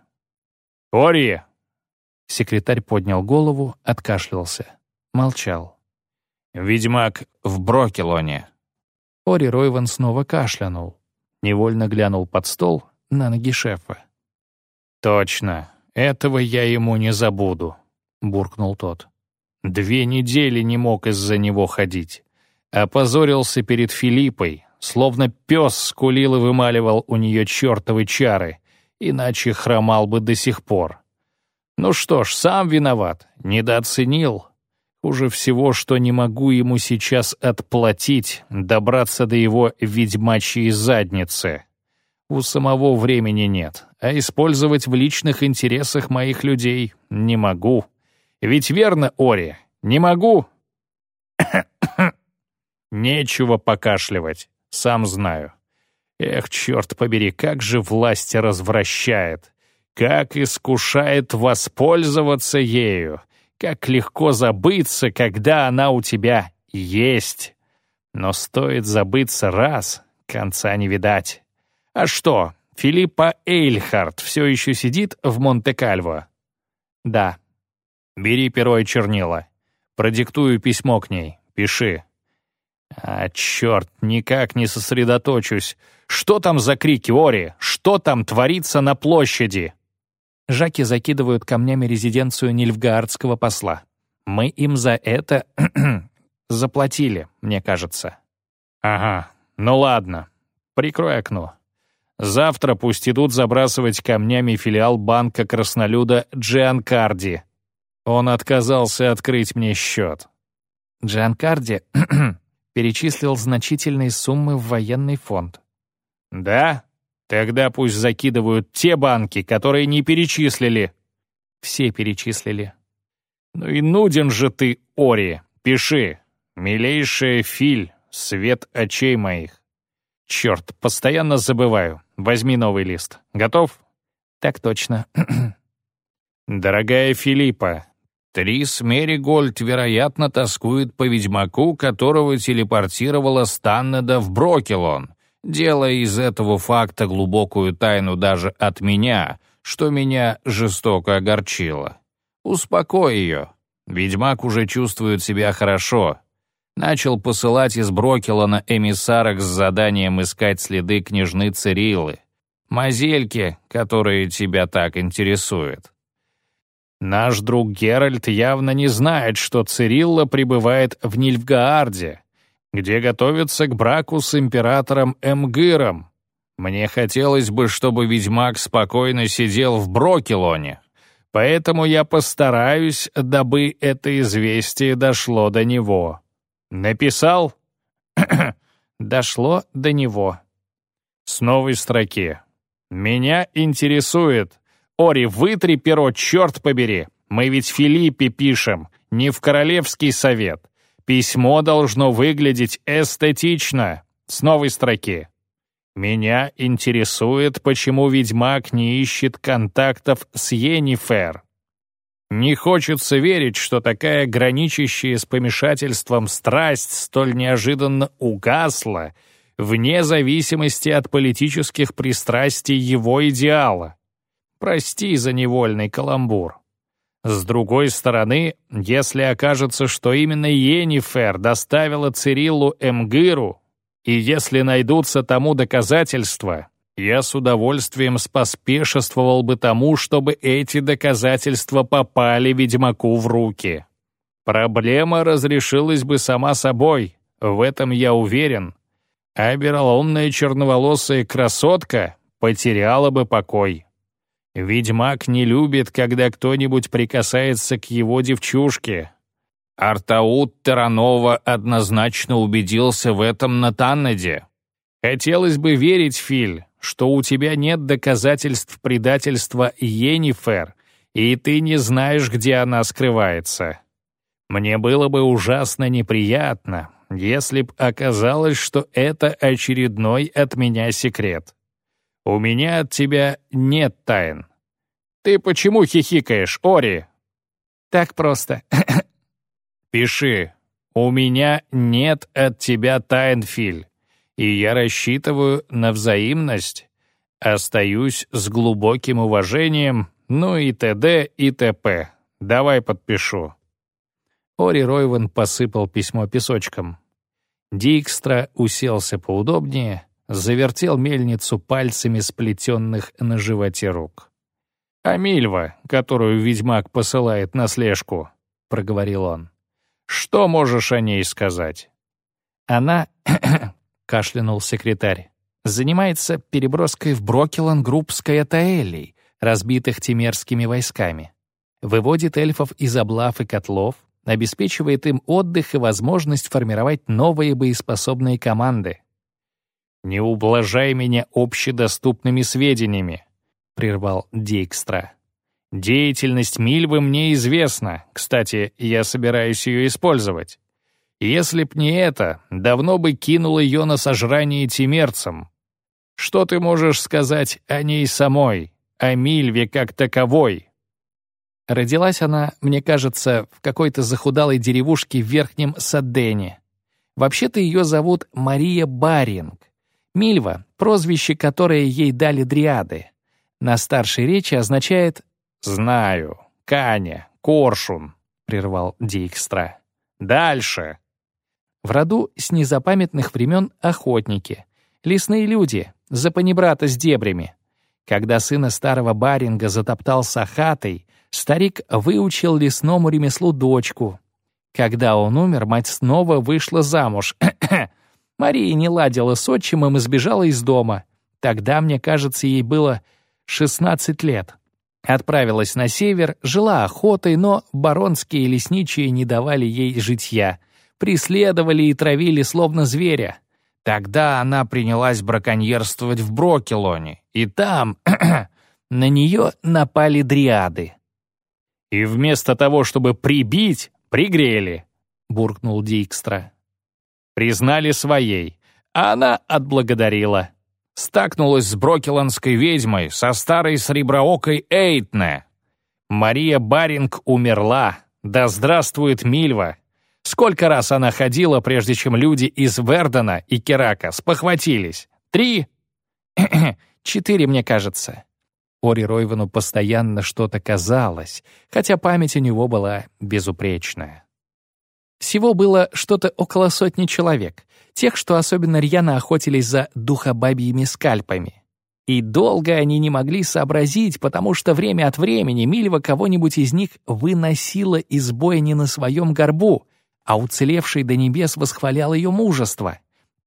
«Ори!»
Секретарь поднял голову, откашлялся. Молчал.
«Ведьмак в Брокелоне».
Ори Ройван снова кашлянул. Невольно глянул под стол на ноги шефа.
«Точно, этого я ему не забуду», — буркнул тот. «Две недели не мог из-за него ходить. Опозорился перед Филиппой, словно пес скулил и вымаливал у нее чертовы чары, иначе хромал бы до сих пор.
Ну что ж, сам виноват, недооценил. Хуже всего, что не могу ему сейчас отплатить, добраться до его ведьмачьей задницы. У самого времени нет, а использовать в личных интересах моих людей не могу. Ведь верно, Ори, не могу? Нечего покашливать, сам знаю. Эх, черт побери, как же власть развращает, как искушает воспользоваться ею, как легко забыться, когда она у тебя есть. Но стоит забыться раз, конца не видать. А что, Филиппа Эйльхарт все еще сидит в Монте-Кальво? Да. Бери перо и чернила. Продиктую письмо к ней. Пиши. А, черт, никак не сосредоточусь. Что там за крики, Ори? Что там творится на площади?
Жаки закидывают камнями резиденцию нильфгаардского посла. Мы им за это заплатили, мне кажется.
Ага, ну ладно. Прикрой окно. Завтра пусть идут забрасывать камнями филиал банка краснолюда Джианкарди. Он отказался открыть мне счет.
Джианкарди перечислил значительные суммы в военный фонд.
«Да? Тогда пусть закидывают те банки, которые не перечислили».
«Все перечислили».
«Ну и нуден же ты, Ори. Пиши. Милейшая Филь, свет очей моих». «Черт, постоянно забываю. Возьми новый лист. Готов?»
«Так точно».
«Дорогая Филиппа, Трис Меригольд, вероятно, тоскует по ведьмаку, которого телепортировала Станнеда в Брокелон делая из этого факта глубокую тайну даже от меня, что меня жестоко огорчило. Успокой ее. Ведьмак уже чувствует себя хорошо. Начал посылать из Брокелона эмиссарок с заданием искать следы княжны Цириллы. Мазельки, которые тебя так интересуют. Наш друг Геральт явно не знает, что Цирилла пребывает в Нильфгаарде, где готовятся к браку с императором Эмгыром. Мне хотелось бы, чтобы ведьмак спокойно сидел в Брокелоне, поэтому я постараюсь, дабы это известие дошло до него. Написал?
Дошло до него.
С новой строки. Меня интересует. Ори, вытри перо, черт побери. Мы ведь Филиппе пишем, не в Королевский совет. Письмо должно выглядеть эстетично. С новой строки. Меня интересует, почему ведьмак не ищет контактов с Йеннифер. Не хочется верить, что такая граничащая с помешательством страсть столь неожиданно угасла, вне зависимости от политических пристрастий его идеала. Прости за невольный каламбур. С другой стороны, если окажется, что именно Йеннифер доставила Цириллу Эмгыру, и если найдутся тому доказательства, я с удовольствием споспешествовал бы тому, чтобы эти доказательства попали ведьмаку в руки. Проблема разрешилась бы сама собой, в этом я уверен, а вероломная черноволосая красотка потеряла бы покой. Ведьмак не любит, когда кто-нибудь прикасается к его девчушке. Артаут Таранова однозначно убедился в этом на Таннеде. Хотелось бы верить, Филь, что у тебя нет доказательств предательства Йеннифер, и ты не знаешь, где она скрывается. Мне было бы ужасно неприятно, если б оказалось, что это очередной от меня секрет. У меня от тебя нет тайн. Ты почему хихикаешь, Ори?
Так просто.
Пиши. У меня нет от тебя тайн, Филь. И я рассчитываю на взаимность. Остаюсь с глубоким уважением, ну и т.д. и т.п. Давай подпишу.
Ори Ройвен посыпал письмо песочком. Дикстра уселся поудобнее, завертел мельницу пальцами сплетенных на животе рук.
«А Мильва, которую ведьмак посылает на слежку», — проговорил он. «Что можешь о ней сказать?»
«Она...» — кашлянул секретарь. «Занимается переброской в Брокелан групп с Каэтаэлей, разбитых тимерскими войсками. выводит эльфов из облав и котлов, обеспечивает им отдых и возможность формировать новые боеспособные команды. «Не ублажай меня общедоступными сведениями», — прервал Дикстра. «Деятельность Мильвы мне известна. Кстати, я собираюсь ее использовать. Если б не это, давно бы кинул ее на сожрание тимерцам. Что ты можешь сказать о ней самой, о Мильве как таковой?» Родилась она, мне кажется, в какой-то захудалой деревушке в Верхнем Садене. Вообще-то ее зовут Мария Баринг. Мильва — прозвище, которое ей дали дриады. На старшей речи означает «Знаю, Каня, Коршун», — прервал Дикстра. «Дальше». В роду с незапамятных времен охотники, лесные люди, запанибрата с дебрями. Когда сына старого баринга затоптал сахатой, старик выучил лесному ремеслу дочку. Когда он умер, мать снова вышла замуж. Мария не ладила с отчимом и сбежала из дома. Тогда, мне кажется, ей было 16 лет. Отправилась на север, жила охотой, но баронские лесничие не давали ей житья. Преследовали и травили, словно зверя. Тогда она принялась браконьерствовать в Брокелоне, и там на нее напали дриады. «И вместо того, чтобы прибить, пригрели», — буркнул Дикстра. Признали своей, а она отблагодарила. Стакнулась с брокеланской ведьмой, со старой среброокой Эйтне. Мария Баринг умерла. Да здравствует Мильва. Сколько раз она ходила, прежде чем люди из Вердена и Керака спохватились? Три? Четыре, мне кажется. Ори Ройвану постоянно что-то казалось, хотя память у него была безупречная. Всего было что-то около сотни человек, тех, что особенно рьяно охотились за духобабьими скальпами. И долго они не могли сообразить, потому что время от времени Мильва кого-нибудь из них выносила из боя не на своем горбу, а уцелевший до небес восхвалял ее мужество.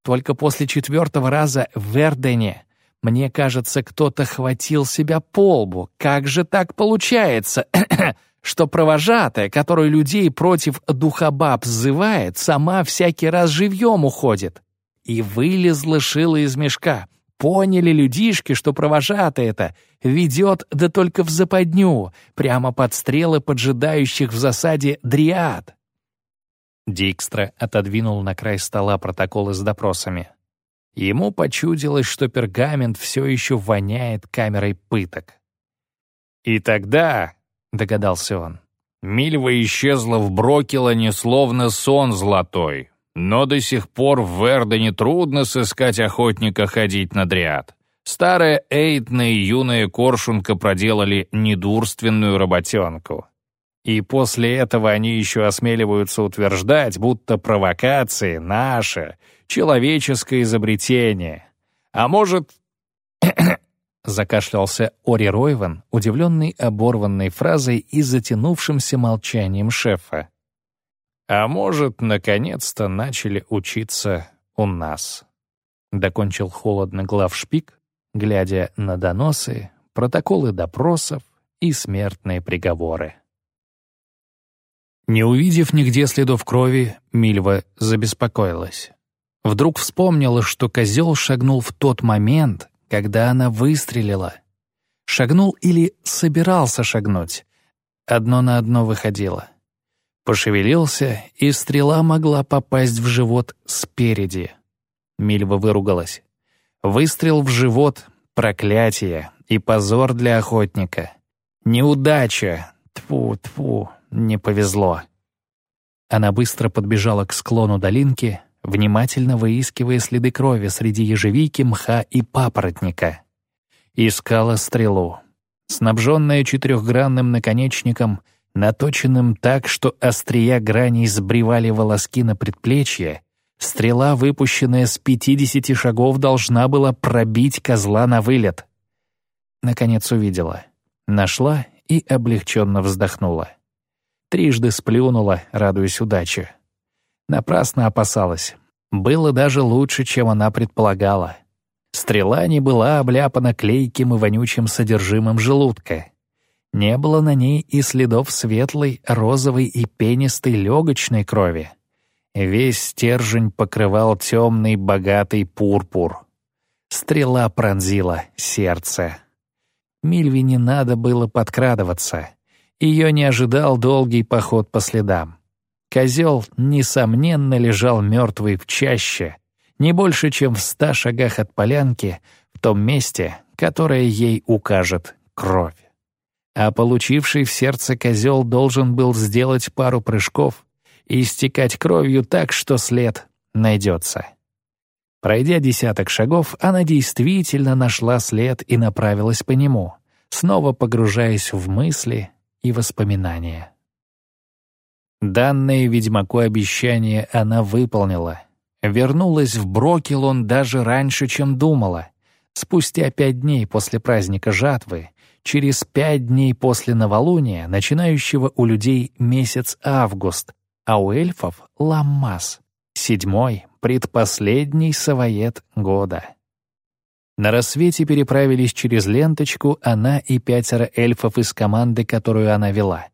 Только после четвертого раза в Вердене мне кажется, кто-то хватил себя по лбу. Как же так получается, что провожатая, которую людей против духобаб сзывает, сама всякий раз живьем уходит? И вылезла шила из мешка. Поняли людишки, что провожатая это ведет да только в западню, прямо под стрелы поджидающих в засаде дриад. Дикстра отодвинул на край стола протоколы с допросами. Ему почудилось, что пергамент все еще воняет камерой пыток. «И тогда», — догадался он, — «Мильва исчезла в Брокелане словно сон золотой, но до сих пор в Вердене трудно сыскать охотника ходить на дряд. Старая Эйтна и юная Коршунка проделали недурственную работенку. И после этого они еще осмеливаются утверждать, будто провокации — наше, человеческое изобретение. А может... Закашлялся Ори Ройван, удивленный оборванной фразой и затянувшимся молчанием шефа. «А может, наконец-то начали учиться у нас?» Докончил холодно главшпик, глядя на доносы, протоколы допросов и смертные приговоры. Не увидев нигде следов крови, Мильва забеспокоилась. Вдруг вспомнила, что козел шагнул в тот момент, когда она выстрелила. Шагнул или собирался шагнуть. Одно на одно выходило. Пошевелился, и стрела могла попасть в живот спереди. Мильва выругалась. Выстрел в живот — проклятие и позор для охотника. Неудача. Тфу, тфу, не повезло. Она быстро подбежала к склону долинки, внимательно выискивая следы крови среди ежевики, мха и папоротника. Искала стрелу. Снабженная четырехгранным наконечником, наточенным так, что острия граней сбривали волоски на предплечье, стрела, выпущенная с пятидесяти шагов, должна была пробить козла на вылет. Наконец увидела. Нашла и облегченно вздохнула. Трижды сплюнула, радуясь удаче. Напрасно опасалась. Было даже лучше, чем она предполагала. Стрела не была обляпана клейким и вонючим содержимым желудка. Не было на ней и следов светлой, розовой и пенистой легочной крови. Весь стержень покрывал темный богатый пурпур. Стрела пронзила сердце. Мильве не надо было подкрадываться. Ее не ожидал долгий поход по следам. Козел, несомненно, лежал мертвый в чаще, не больше, чем в ста шагах от полянки, в том месте, которое ей укажет кровь. А получивший в сердце козел должен был сделать пару прыжков и истекать кровью так, что след найдется. Пройдя десяток шагов, она действительно нашла след и направилась по нему, снова погружаясь в мысли и воспоминания. Данное ведьмаку обещание она выполнила. Вернулась в Брокелон даже раньше, чем думала. Спустя пять дней после праздника жатвы, через пять дней после новолуния, начинающего у людей месяц август, а у эльфов — ламмас, седьмой, предпоследний савоед года. На рассвете переправились через ленточку она и пятеро эльфов из команды, которую она вела.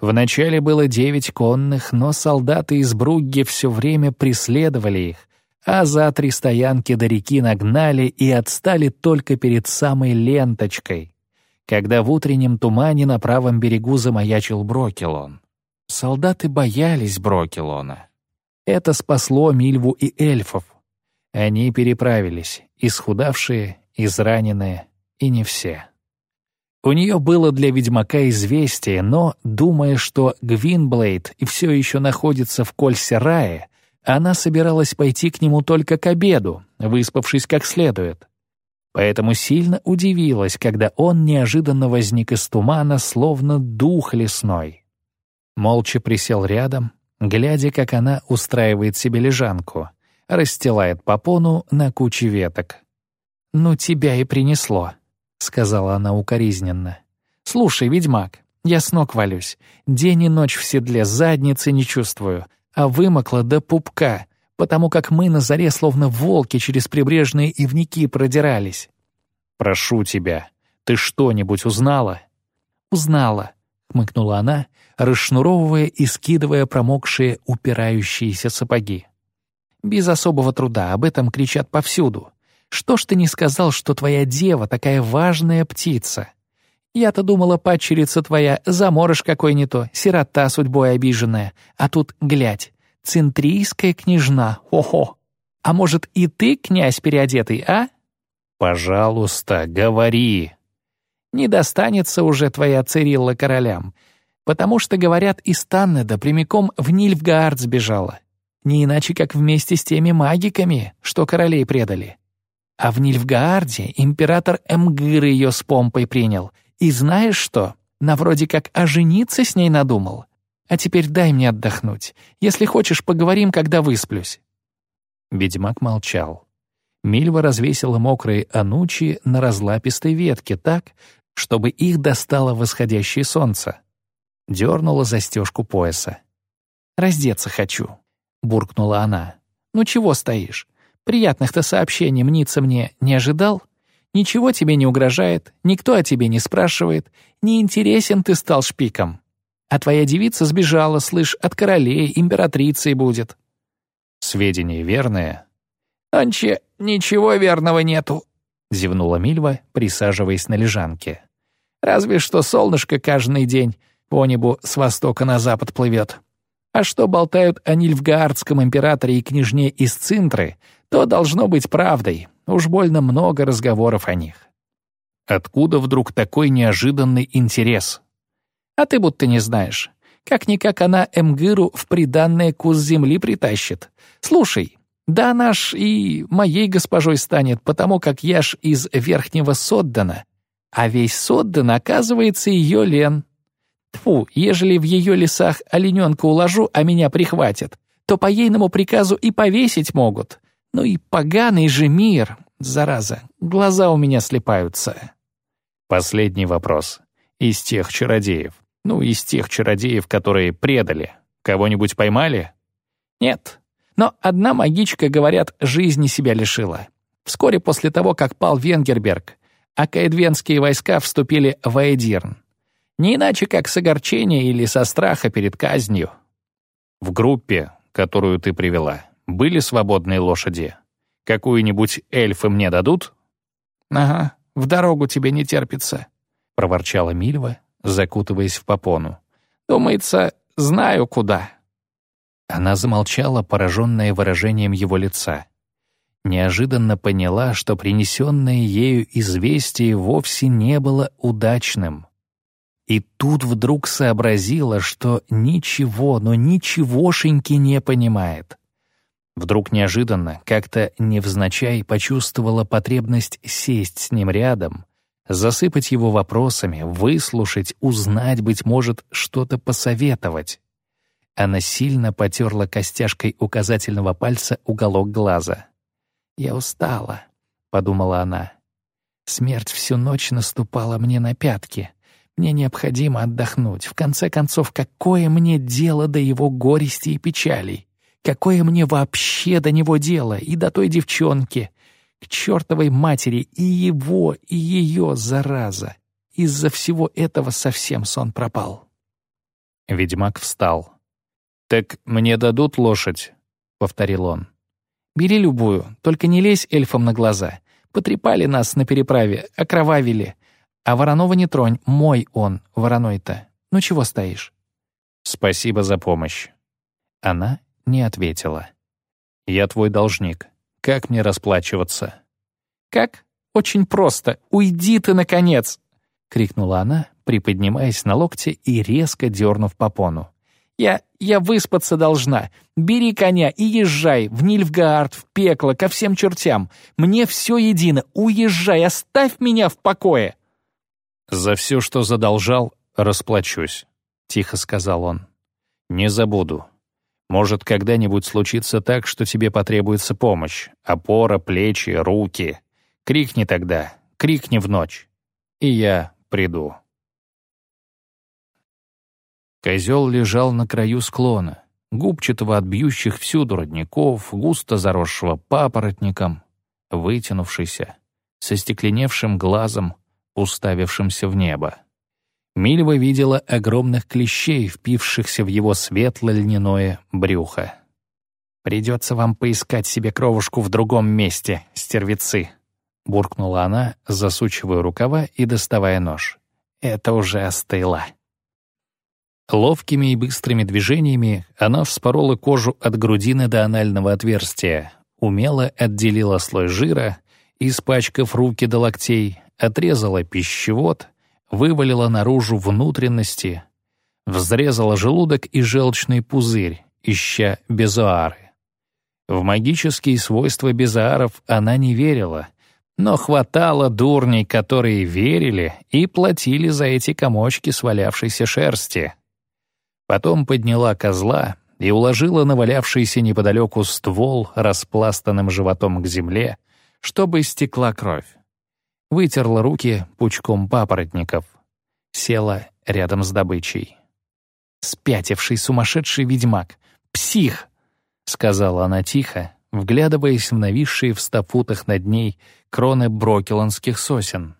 Вначале было девять конных, но солдаты из Бругге все время преследовали их, а за три стоянки до реки нагнали и отстали только перед самой ленточкой, когда в утреннем тумане на правом берегу замаячил Брокелон. Солдаты боялись Брокелона. Это спасло Мильву и эльфов. Они переправились, исхудавшие, израненные, и не все. У нее было для ведьмака известие, но, думая, что Гвинблейд все еще находится в кольце рая, она собиралась пойти к нему только к обеду, выспавшись как следует. Поэтому сильно удивилась, когда он неожиданно возник из тумана, словно дух лесной. Молча присел рядом, глядя, как она устраивает себе лежанку, расстилает попону на куче веток. «Ну, тебя и принесло», — сказала она укоризненно. «Слушай, ведьмак, я с ног валюсь. День и ночь в седле, задницы не чувствую, а вымокла до пупка, потому как мы на заре словно волки через прибрежные ивники продирались». «Прошу тебя, ты что-нибудь узнала?» «Узнала», — хмыкнула она, расшнуровывая и скидывая промокшие упирающиеся сапоги. «Без особого труда, об этом кричат повсюду. Что ж ты не сказал, что твоя дева такая важная птица? Я-то думала, падчерица твоя заморож какой не то, сирота судьбой обиженная, а тут, глядь, центрийская княжна, хо-хо. А может, и ты, князь переодетый, а?»
«Пожалуйста, говори»,
не достанется уже твоя Цирилла королям, потому что, говорят, из Таннеда прямиком в Нильфгаард сбежала. Не иначе, как вместе с теми магиками, что королей предали. А в Нильфгаарде император Эмгыр ее с помпой принял. И знаешь что? На вроде как ожениться с ней надумал. А теперь дай мне отдохнуть. Если хочешь, поговорим, когда высплюсь».
Ведьмак молчал. Мильва развесила мокрые анучи на разлапистой ветке так, чтобы их достало восходящее солнце. Дернула застежку пояса.
«Раздеться хочу», — буркнула она. «Ну чего стоишь? Приятных-то сообщений мнится мне не ожидал? Ничего тебе не угрожает, никто о тебе не спрашивает, не интересен ты стал шпиком. А твоя девица сбежала, слышь, от королей, императрицей будет».
«Сведения верные?»
«Анче, ничего верного нету», — зевнула Мильва, присаживаясь на лежанке. «Разве что солнышко каждый день по небу с востока на запад плывет. А что болтают о Нильфгаардском императоре и княжне из Цинтры, то должно быть правдой. Уж больно много разговоров о них».
«Откуда вдруг такой неожиданный интерес?»
«А ты будто не знаешь. Как-никак она Эмгыру в приданное кус земли притащит. Слушай, да она ж и моей госпожой станет, потому как я ж из Верхнего Соддана. А весь Соддан, оказывается, ее Лен. Тфу, ежели в ее лесах олененка уложу, а меня прихватят, то по ейному приказу и повесить могут. Ну и поганый же мир, зараза, глаза у меня слепаются.
Последний вопрос. Из тех чародеев, ну, из тех чародеев, которые предали, кого-нибудь поймали?
Нет, но одна магичка, говорят, жизни себя лишила. Вскоре после того, как пал Венгерберг, а каэдвенские войска вступили в Эйдирн. Не иначе, как с огорчения или со страха перед казнью.
В группе, которую ты привела, были свободные лошади? Какую-нибудь эльфы мне дадут?»
«Ага, в дорогу тебе не терпится», —
проворчала Мильва, закутываясь в попону.
«Думается, знаю куда».
Она замолчала, пораженная выражением его лица. Неожиданно поняла, что принесенное ею известие вовсе не было удачным. И тут вдруг сообразила, что ничего, но ничегошеньки не понимает. Вдруг неожиданно, как-то невзначай почувствовала потребность сесть с ним рядом, засыпать его вопросами, выслушать, узнать, быть может, что-то посоветовать. Она сильно потерла костяшкой указательного пальца уголок глаза. «Я устала», — подумала она. «Смерть всю ночь наступала мне на пятки. Мне необходимо отдохнуть. В конце концов, какое мне дело до его горести и печалей? Какое мне вообще до него дело и до той девчонки? К чертовой матери и его, и ее, зараза. Из-за всего этого совсем сон пропал. Ведьмак встал. «Так мне дадут лошадь?» — повторил он.
«Бери любую, только не лезь эльфам на глаза. Потрепали нас на переправе, окровавили. А Воронова не тронь, мой он, вороной-то. Ну чего стоишь?»
«Спасибо за помощь».
Она не ответила.
«Я твой должник. Как мне расплачиваться?»
«Как? Очень просто. Уйди ты, наконец!» — крикнула она, приподнимаясь на локте и резко дернув попону. «Я... я выспаться должна. Бери коня и езжай в Нильфгаард, в пекло, ко всем чертям. Мне все едино. Уезжай, оставь меня в покое!»
«За все, что задолжал, расплачусь», — тихо сказал он. «Не забуду. Может, когда-нибудь случится так, что тебе потребуется помощь. Опора, плечи, руки. Крикни тогда, крикни в ночь. И я приду. Козел лежал на краю склона, губчатого от бьющих всюду родников, густо заросшего папоротником, вытянувшийся, со стекленевшим глазом, уставившимся в небо. Мильва видела огромных клещей, впившихся в его светло-льняное брюхо. «Придется вам поискать себе кровушку в другом месте, стервецы», — буркнула она, засучивая рукава и доставая нож. «Это уже остыло». Ловкими и быстрыми движениями она вспорола кожу от грудины до анального отверстия, умело отделила слой жира, испачкав руки до локтей, отрезала пищевод — вывалила наружу внутренности, взрезала желудок и желчный пузырь, ища безоары. В магические свойства безоаров она не верила, но хватало дурней, которые верили и платили за эти комочки свалявшейся шерсти. Потом подняла козла и уложила навалявшийся неподалеку ствол распластанным животом к земле, чтобы истекла кровь вытерла руки пучком папоротников, села рядом с добычей. «Спятивший сумасшедший ведьмак! Псих!» — сказала она тихо, вглядываясь в нависшие в ста футах над ней кроны брокеланских сосен.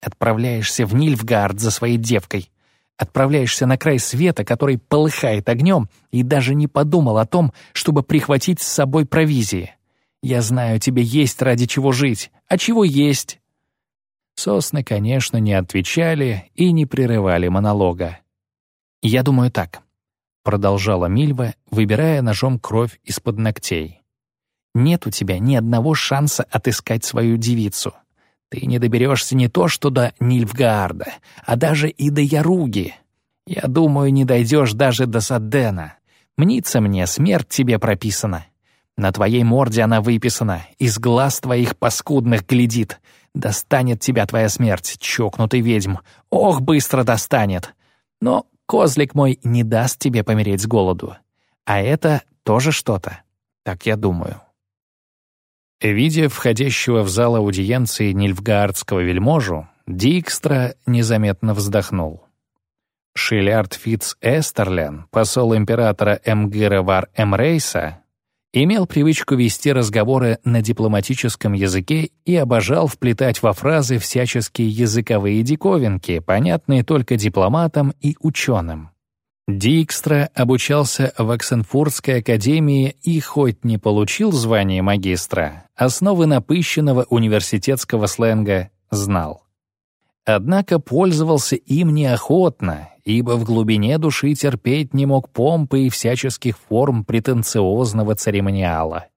«Отправляешься в Нильфгард за своей девкой. Отправляешься на край света, который полыхает огнем, и даже не подумал о том, чтобы прихватить с собой провизии. Я знаю, тебе есть ради чего жить, а чего есть, Сосны, конечно, не отвечали и не прерывали монолога. «Я думаю так», — продолжала Мильва, выбирая ножом кровь из-под ногтей. «Нет у тебя ни одного шанса отыскать свою девицу. Ты не доберешься не то что до Нильфгаарда, а даже и до Яруги. Я думаю, не дойдешь даже до Саддена. Мнится мне, смерть тебе прописана. На твоей морде она выписана, из глаз твоих паскудных глядит. Достанет тебя твоя смерть, чокнутый ведьм. Ох, быстро достанет. Но козлик мой не даст тебе помереть с голоду. А это тоже что-то. Так я думаю. Видя входящего в зал аудиенции Нильфгаардского вельможу, Дикстра незаметно вздохнул. Шилярд Фитц Эстерлен, посол императора Эмгыра Вар Эмрейса,
Имел привычку вести разговоры на дипломатическом языке и обожал вплетать во фразы всяческие языковые диковинки, понятные только дипломатам и ученым. Дикстра обучался в Оксенфурдской академии и хоть не получил звание магистра, основы напыщенного университетского сленга знал. Однако пользовался им неохотно, ибо в глубине души терпеть не мог помпы и всяческих форм претенциозного церемониала.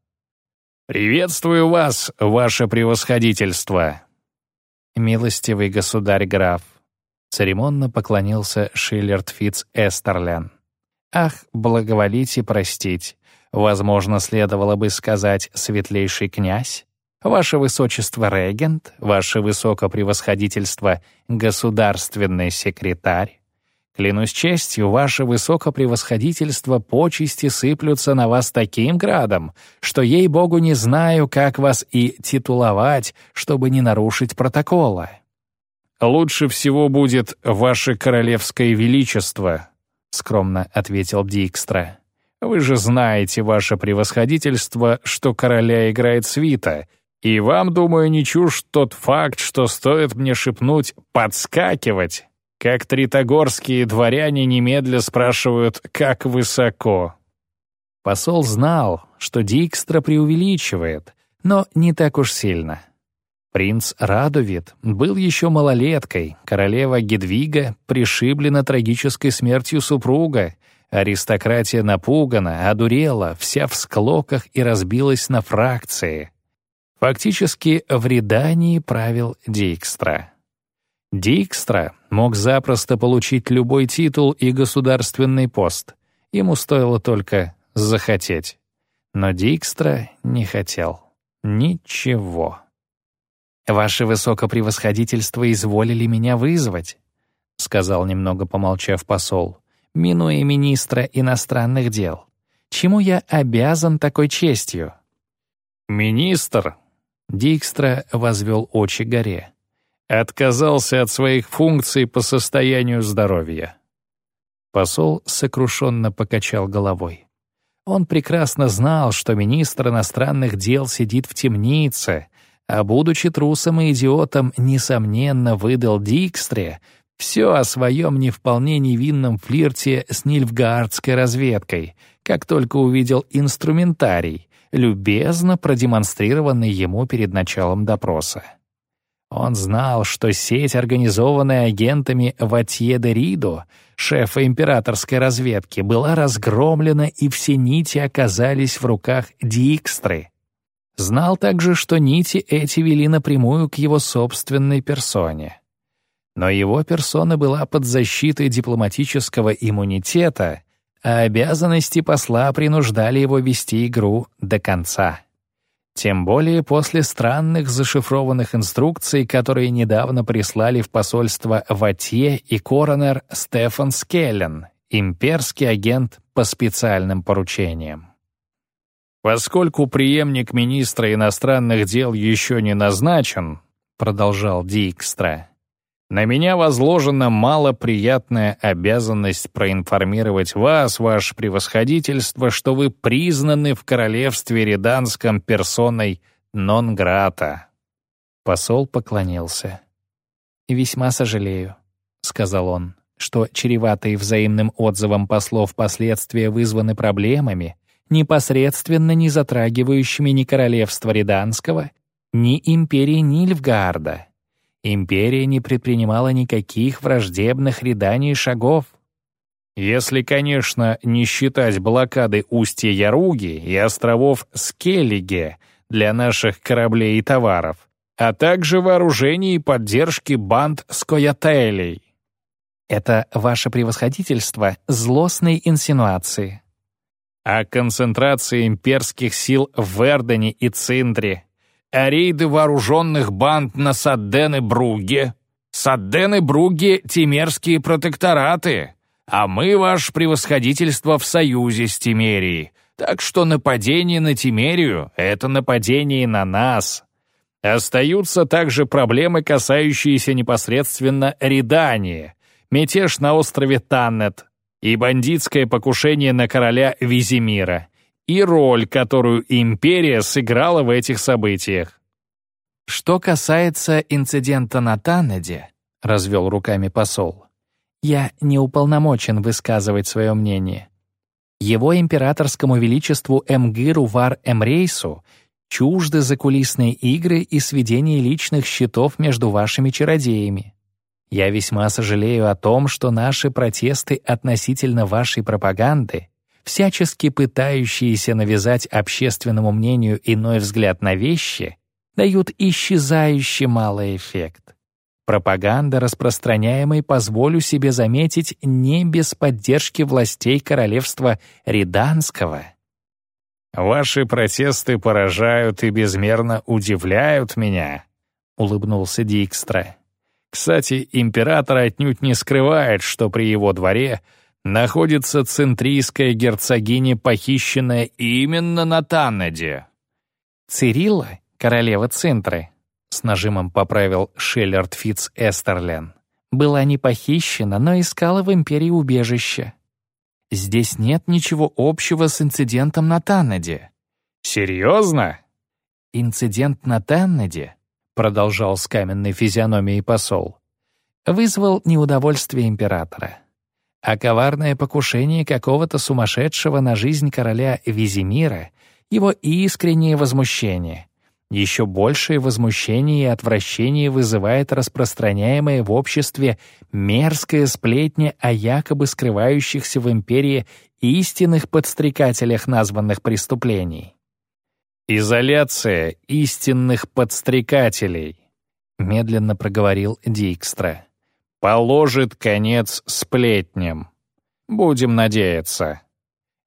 «Приветствую вас, ваше превосходительство!»
«Милостивый государь-граф», — церемонно поклонился Шиллерд Фитц Эстерлен. «Ах, благоволите простить, возможно, следовало бы сказать «светлейший князь», Ваше Высочество регент, Ваше Высокопревосходительство государственный секретарь. Клянусь честью, Ваше Высокопревосходительство почести сыплются на вас таким градом, что, ей-богу, не знаю, как вас и титуловать, чтобы не нарушить протокола.
«Лучше всего будет Ваше Королевское Величество», — скромно ответил Дикстра. «Вы же знаете, Ваше Превосходительство, что короля играет свита, и вам, думаю, не чушь тот факт, что стоит мне шепнуть «подскакивать», как тритогорские дворяне немедля спрашивают «как высоко».
Посол знал, что Дикстра преувеличивает, но не так уж сильно. Принц Радовид был еще малолеткой, королева Гедвига пришиблена трагической смертью супруга, аристократия напугана, одурела, вся в склоках и разбилась на фракции — Фактически в Редании правил Дикстра. Дикстра мог запросто получить любой титул и государственный пост. Ему стоило только захотеть. Но Дикстра не хотел. Ничего. «Ваше высокопревосходительство изволили меня вызвать», — сказал немного помолчав посол, минуя министра иностранных дел. «Чему я обязан такой честью?»
«Министр»,
Дикстра возвел очи горе.
Отказался от своих функций по состоянию здоровья.
Посол сокрушенно покачал головой. Он прекрасно знал, что министр иностранных дел сидит в темнице, а, будучи трусом и идиотом, несомненно выдал Дикстре все о своем не вполне невинном флирте с нильфгаардской разведкой, как только увидел инструментарий, любезно продемонстрированный ему перед началом допроса. Он знал, что сеть, организованная агентами Ватье де Ридо, шефа императорской разведки, была разгромлена и все нити оказались в руках Дикстры. Знал также, что нити эти вели напрямую к его собственной персоне. Но его персона была под защитой дипломатического иммунитета, а обязанности посла принуждали его вести игру до конца. Тем более после странных зашифрованных инструкций, которые недавно прислали в посольство Ватье и коронер Стефан Скеллен, имперский агент по специальным поручениям.
«Поскольку преемник министра иностранных дел еще не назначен», продолжал Дикстра, на меня возложена малоприятная обязанность проинформировать вас, ваше превосходительство, что вы признаны в королевстве Реданском персоной нон-грата».
Посол поклонился. «Весьма сожалею», — сказал он, «что чреватые взаимным отзывом послов последствия вызваны проблемами, непосредственно не затрагивающими ни королевства Реданского, ни империи Нильфгаарда, Империя не предпринимала никаких враждебных реданий и шагов.
Если, конечно, не считать блокады устья Яруги и островов Скеллиге для наших кораблей и товаров, а также вооружений и поддержки банд скоятелей.
Это ваше превосходительство злостной инсинуации.
А концентрация имперских сил в Вердене и Циндре а рейды вооруженных банд на Садден и Бруге. Садден и Бруге — тимерские протектораты, а мы, ваше превосходительство, в союзе с Тимерией. Так что нападение на Тимерию — это нападение на нас. Остаются также проблемы, касающиеся непосредственно Редания, мятеж на острове Таннет и бандитское покушение на короля Визимира. И роль, которую империя сыграла в этих событиях.
«Что касается инцидента на Таннеде», — развел руками посол, «я не уполномочен высказывать свое мнение. Его императорскому величеству Эмгиру Вар Эмрейсу чужды закулисные игры и сведение личных счетов между вашими чародеями. Я весьма сожалею о том, что наши протесты относительно вашей пропаганды, всячески пытающиеся навязать общественному мнению иной взгляд на вещи, дают исчезающе малый эффект. Пропаганда, распространяемая, позволю себе заметить, не без поддержки властей королевства Риданского.
«Ваши протесты поражают и безмерно удивляют меня», — улыбнулся Дикстра. Кстати, император отнюдь не скрывает, что при его дворе находится центрийская герцогиня, похищенная именно на Таннеде.
Цирилла, королева Центры, с нажимом поправил Шеллерд Фитц Эстерлен, была не похищена, но искала в империи убежище. Здесь нет ничего общего с инцидентом на Таннеде.
Серьезно?
Инцидент на Таннеде продолжал с каменной физиономией посол, вызвал неудовольствие императора. А коварное покушение какого-то сумасшедшего на жизнь короля Визимира, его искреннее возмущение. Еще большее возмущение и отвращение вызывает распространяемое в обществе мерзкая сплетня о якобы скрывающихся в империи истинных подстрекателях названных преступлений.
«Изоляция истинных подстрекателей», — медленно проговорил Дикстра, — «положит конец сплетням. Будем надеяться.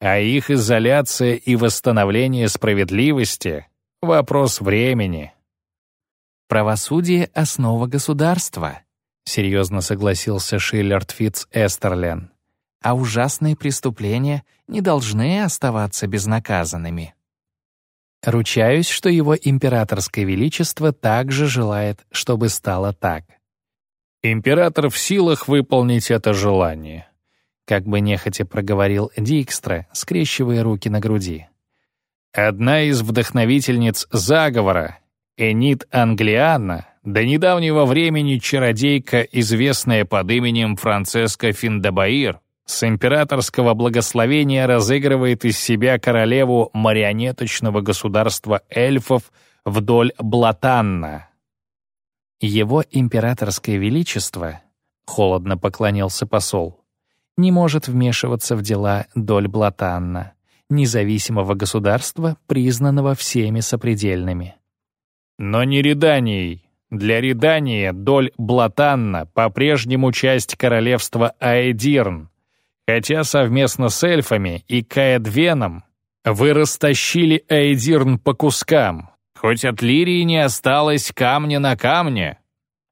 А их изоляция и восстановление справедливости — вопрос времени».
«Правосудие — основа государства», — серьезно согласился Шиллерд Фитц Эстерлен. «А ужасные преступления не должны оставаться безнаказанными». Ручаюсь, что его императорское величество также желает, чтобы стало так.
Император в силах выполнить это желание, как бы нехотя проговорил Дикстра, скрещивая руки на груди. Одна из вдохновительниц заговора, Энит Англиана, до недавнего времени чародейка, известная под именем Францеска Финдабаир, с императорского благословения разыгрывает из себя королеву марионеточного государства эльфов вдоль Блатанна.
Его императорское величество, холодно поклонился посол, не может вмешиваться в дела доль Блатанна, независимого государства, признанного всеми сопредельными.
Но не Реданией. Для Редания доль Блатанна по-прежнему часть королевства Аэдирн, Хотя совместно с эльфами и Каэдвеном вы растащили Эйдирн по кускам, хоть от Лирии не осталось камня на камне.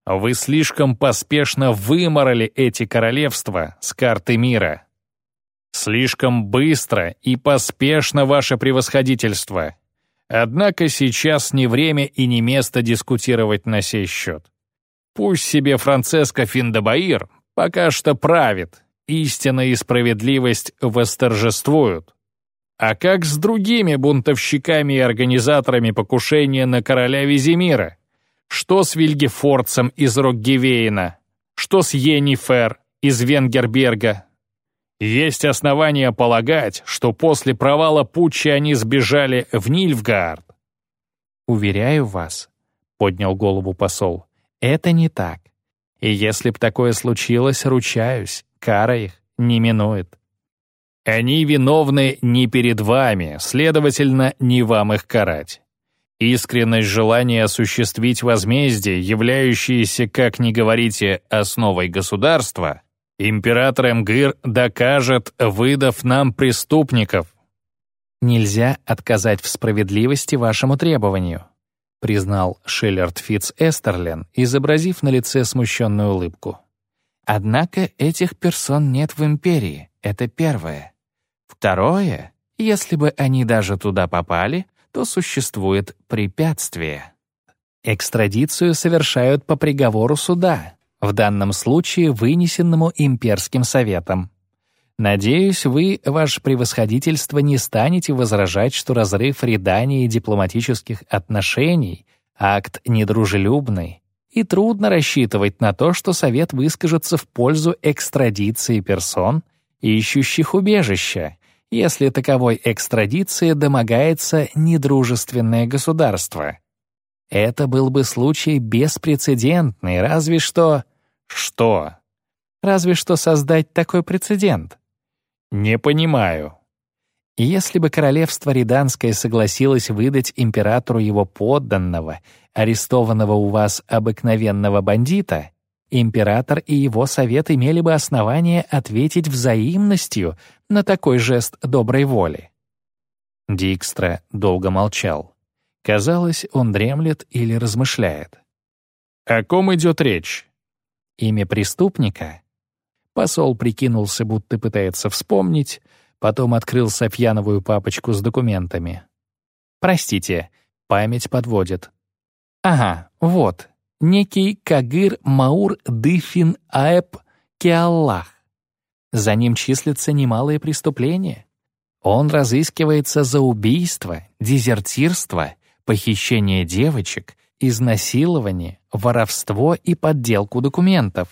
Вы слишком поспешно выморали эти королевства с карты мира. Слишком быстро и поспешно ваше превосходительство. Однако сейчас не время и не место дискутировать на сей счет. Пусть себе Франциско Финдабаир пока что правит, истина и справедливость восторжествуют. А как с другими бунтовщиками и организаторами покушения на короля Визимира? Что с Вильгефорцем из Рокгевейна? Что с Йеннифер из Венгерберга? Есть основания полагать, что после провала путча они сбежали в Нильфгаард.
«Уверяю вас», — поднял голову посол, — «это не так. И если б такое случилось, ручаюсь, кара их не минует.
Они виновны не перед вами, следовательно, не вам их карать. Искренность желания осуществить возмездие, являющееся, как ни говорите, основой государства, император Эмгир докажет, выдав нам преступников.
«Нельзя отказать в справедливости вашему требованию», признал Шиллерд Фитц Эстерлен, изобразив на лице смущенную улыбку. Однако этих персон нет в империи, это первое. Второе, если бы они даже туда попали, то существует препятствие. Экстрадицию совершают по приговору суда, в данном случае вынесенному имперским советом. Надеюсь, вы, ваше превосходительство, не станете возражать, что разрыв рядания дипломатических отношений — акт недружелюбный, и трудно рассчитывать на то, что Совет выскажется в пользу экстрадиции персон, ищущих убежища, если таковой экстрадиции домогается недружественное государство. Это был бы случай беспрецедентный, разве что... Что? Разве что создать такой прецедент.
Не понимаю.
Если бы королевство Риданское согласилось выдать императору его подданного, арестованного у вас обыкновенного бандита, император и его совет имели бы основание ответить взаимностью на такой жест доброй воли. Дикстра долго молчал. Казалось, он дремлет или размышляет.
«О ком идет речь?»
Имя преступника? Посол прикинулся, будто пытается вспомнить, потом открыл Софьяновую папочку с документами. «Простите, память подводит. Ага, вот, некий Кагыр Маур Дыфин Аэб Кеаллах. За ним числятся немалые преступления. Он разыскивается за убийство, дезертирство похищение девочек, изнасилование, воровство и подделку документов.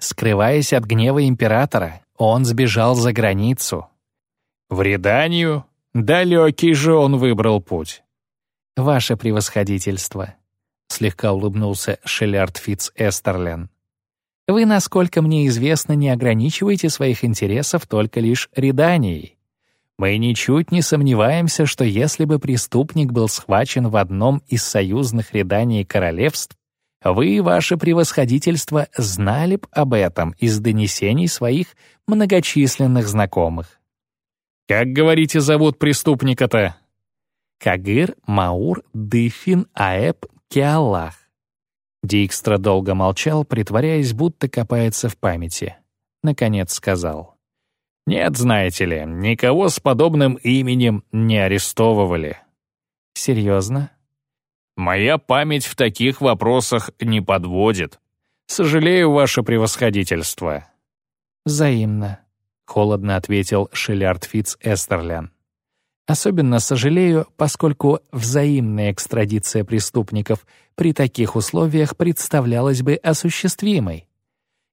Скрываясь от гнева императора, он сбежал за границу.
В Реданию? Далекий же он выбрал путь.
«Ваше превосходительство», — слегка улыбнулся Шеллярд Фитц Эстерлен. «Вы, насколько мне известно, не ограничиваете своих интересов только лишь Реданией. Мы ничуть не сомневаемся, что если бы преступник был схвачен в одном из союзных ряданий королевств, вы, ваше превосходительство, знали б об этом из донесений своих многочисленных знакомых.
«Как, говорите, зовут преступника-то?»
Кагыр Маур Дыфин Аэб Киаллах. Дикстра долго молчал, притворяясь, будто копается в памяти. Наконец сказал.
Нет, знаете ли, никого с подобным именем не арестовывали.
Серьезно?
Моя память в таких вопросах не подводит. Сожалею, ваше превосходительство.
Взаимно, холодно ответил Шиллиард Фитц Эстерлен. Особенно сожалею, поскольку взаимная экстрадиция преступников при таких условиях представлялась бы осуществимой.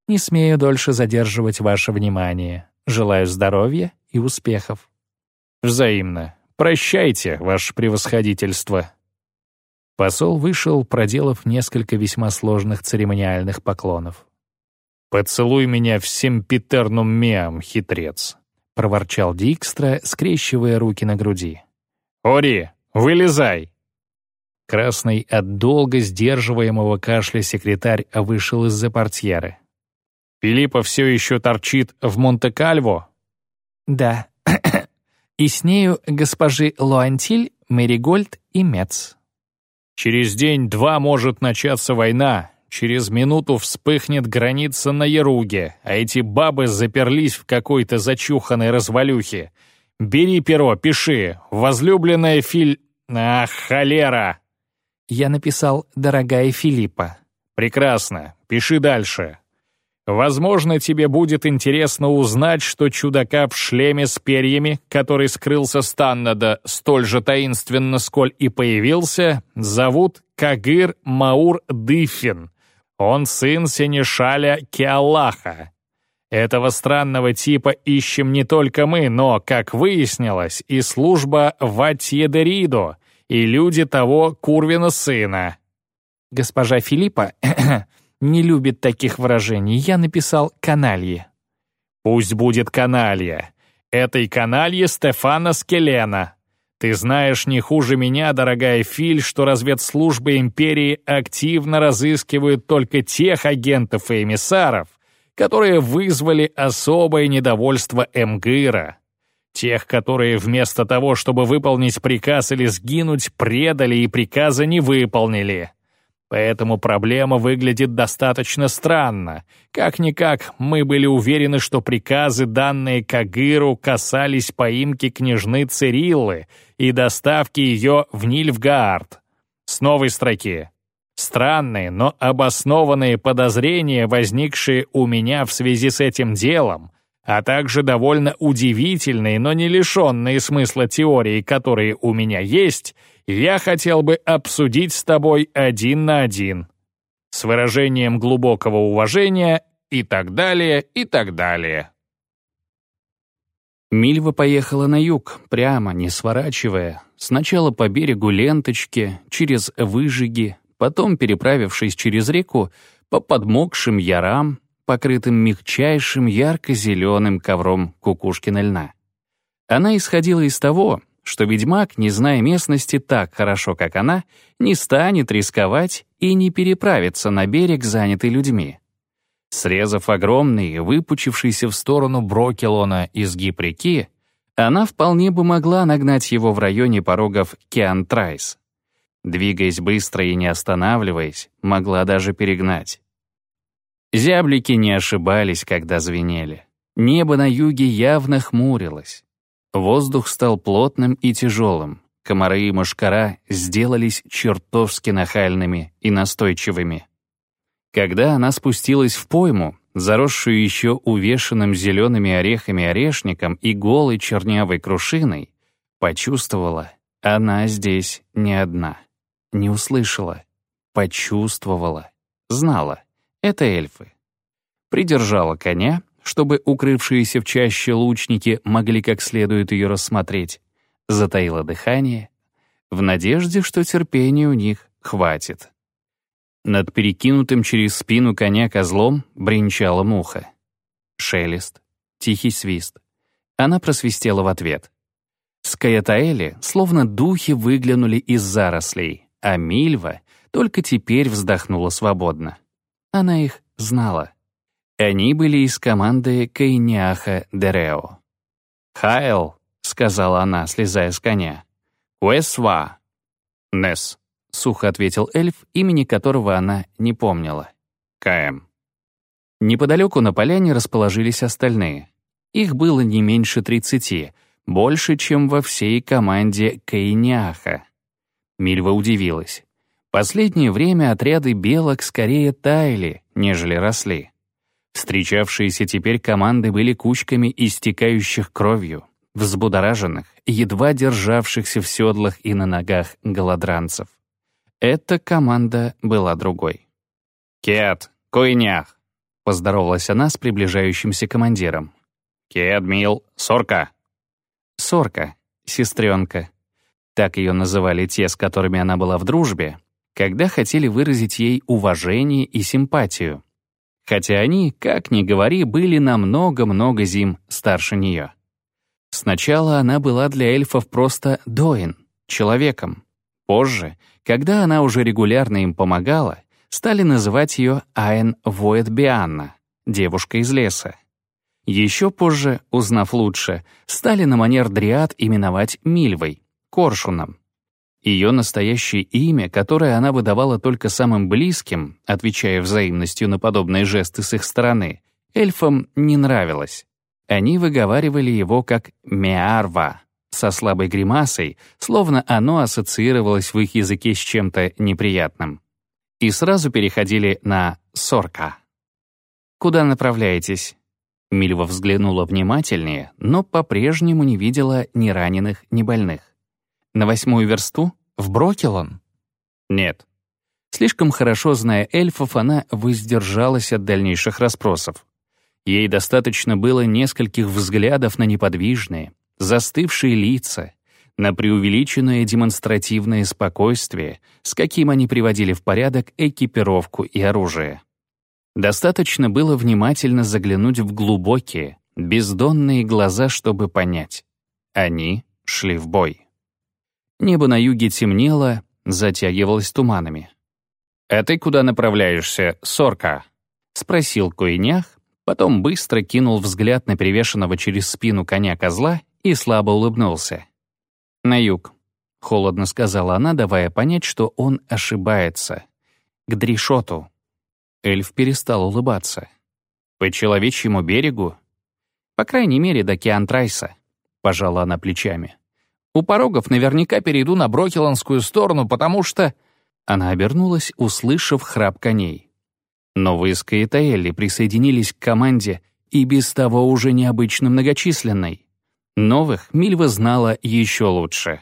Не смею дольше задерживать ваше внимание. Желаю здоровья и успехов.
Взаимно. Прощайте, ваше превосходительство.
Посол вышел, проделав несколько весьма сложных церемониальных поклонов.
«Поцелуй меня всем петернум миам, хитрец», —
проворчал Дикстра, скрещивая руки на груди.
«Ори, вылезай!»
Красный от долго сдерживаемого кашля секретарь вышел из-за портьеры.
Филиппа все еще торчит в Монте-Кальво?»
«Да. и с нею госпожи Луантиль, Меригольд и Мец».
«Через день-два может начаться война. Через минуту вспыхнет граница на Яруге, а эти бабы заперлись в какой-то зачуханной развалюхе. Бери перо, пиши. Возлюбленная Филь... Ах, холера!»
Я написал «Дорогая Филиппа».
«Прекрасно. Пиши дальше. Возможно, тебе будет интересно узнать, что чудака в шлеме с перьями, который скрылся с Таннада столь же таинственно, сколь и появился, зовут Кагыр Маур Дыфин. Он сын Сенешаля Киаллаха. Этого странного типа ищем не только мы, но, как выяснилось, и служба Ватьедеридо, и люди того Курвина сына.
Госпожа Филиппа не любит таких выражений. Я написал «каналье».
«Пусть будет каналья. Этой каналье Стефана Скелена. Ты знаешь не хуже меня, дорогая Филь, что разведслужбы империи активно разыскивают только тех агентов и эмиссаров, которые вызвали особое недовольство Эмгыра. Тех, которые вместо того, чтобы выполнить приказ или сгинуть, предали и приказа не выполнили. Поэтому проблема выглядит достаточно странно. Как-никак, мы были уверены, что приказы, данные Кагыру, касались поимки княжны Цириллы и доставки ее в Нильфгаард. С новой строки. Странные, но обоснованные подозрения, возникшие у меня в связи с этим делом, а также довольно удивительные, но не лишенные смысла теории, которые у меня есть, я хотел бы обсудить с тобой один на один. С выражением глубокого уважения и так далее, и так далее.
Мильва поехала на юг, прямо, не сворачивая, сначала по берегу ленточки, через выжиги, потом, переправившись через реку, по подмокшим ярам, покрытым мягчайшим ярко-зеленым ковром кукушкина льна. Она исходила из того, что ведьмак, не зная местности так хорошо, как она, не станет рисковать и не переправится на берег, занятый людьми. Срезав огромный, выпучившийся в сторону Брокелона изгиб реки, она вполне бы могла нагнать его в районе порогов Киантрайс. Двигаясь быстро и не останавливаясь, могла даже перегнать. Зяблики не ошибались, когда звенели. Небо на юге явно хмурилось. Воздух стал плотным и тяжелым. Комары и мушкара сделались чертовски нахальными и настойчивыми. Когда она спустилась в пойму, заросшую еще увешанным зелеными орехами орешником и голой чернявой крушиной, почувствовала, она здесь не одна. Не услышала, почувствовала, знала. Это эльфы. Придержала коня, чтобы укрывшиеся в чаще лучники могли как следует ее рассмотреть. Затаила дыхание, в надежде, что терпения у них хватит. Над перекинутым через спину коня козлом бренчала муха. Шелест, тихий свист. Она просвистела в ответ. Скаятаэли, словно духи, выглянули из зарослей, а Мильва только теперь вздохнула свободно. Она их знала. Они были из команды Кейняха Дерео. «Хайл», — сказала она, слезая с коня. «Уэсва». «Нес», — сухо ответил эльф, имени которого она не помнила. «КМ». Неподалеку на поляне расположились остальные. Их было не меньше тридцати, больше, чем во всей команде Кайняха. Мильва удивилась. Последнее время отряды белок скорее таяли, нежели росли. Встречавшиеся теперь команды были кучками истекающих кровью, взбудораженных, едва державшихся в седлах и на ногах голодранцев. Эта команда была другой.
«Кет, койнях!»
— поздоровалась она с приближающимся командиром.
«Кет, мил, сорка!»
Сорка, сестренка. Так ее называли те, с которыми она была в дружбе, когда хотели выразить ей уважение и симпатию. Хотя они, как ни говори, были намного-много зим старше нее. Сначала она была для эльфов просто Доин, человеком. Позже когда она уже регулярно им помогала, стали называть ее Айн Воэтбианна, девушка из леса. Еще позже, узнав лучше, стали на манер дриад именовать Мильвой, Коршуном. Ее настоящее имя, которое она выдавала только самым близким, отвечая взаимностью на подобные жесты с их стороны, эльфам не нравилось. Они выговаривали его как «Меарва», со слабой гримасой, словно оно ассоциировалось в их языке с чем-то неприятным. И сразу переходили на «сорка». «Куда направляетесь?» Мильва взглянула внимательнее, но по-прежнему не видела ни раненых, ни больных. «На восьмую версту? В Брокелон?» «Нет». Слишком хорошо зная эльфов, она воздержалась от дальнейших расспросов. Ей достаточно было нескольких взглядов на неподвижные, застывшие лица, на преувеличенное демонстративное спокойствие, с каким они приводили в порядок экипировку и оружие. Достаточно было внимательно заглянуть в глубокие, бездонные глаза, чтобы понять. Они шли в бой. Небо на юге темнело, затягивалось туманами. «А ты куда направляешься, сорка?» — спросил Койнях, потом быстро кинул взгляд на перевешенного через спину коня козла и слабо улыбнулся. «На юг», — холодно сказала она, давая понять, что он ошибается. «К Дришоту». Эльф перестал улыбаться. «По человечьему берегу?» «По крайней мере, до Киантрайса», — пожала она плечами. «У порогов наверняка перейду на Брокеланскую сторону, потому что...» Она обернулась, услышав храп коней. Новые Скаэтаэлли присоединились к команде и без того уже необычно многочисленной. Новых Мильва знала еще лучше.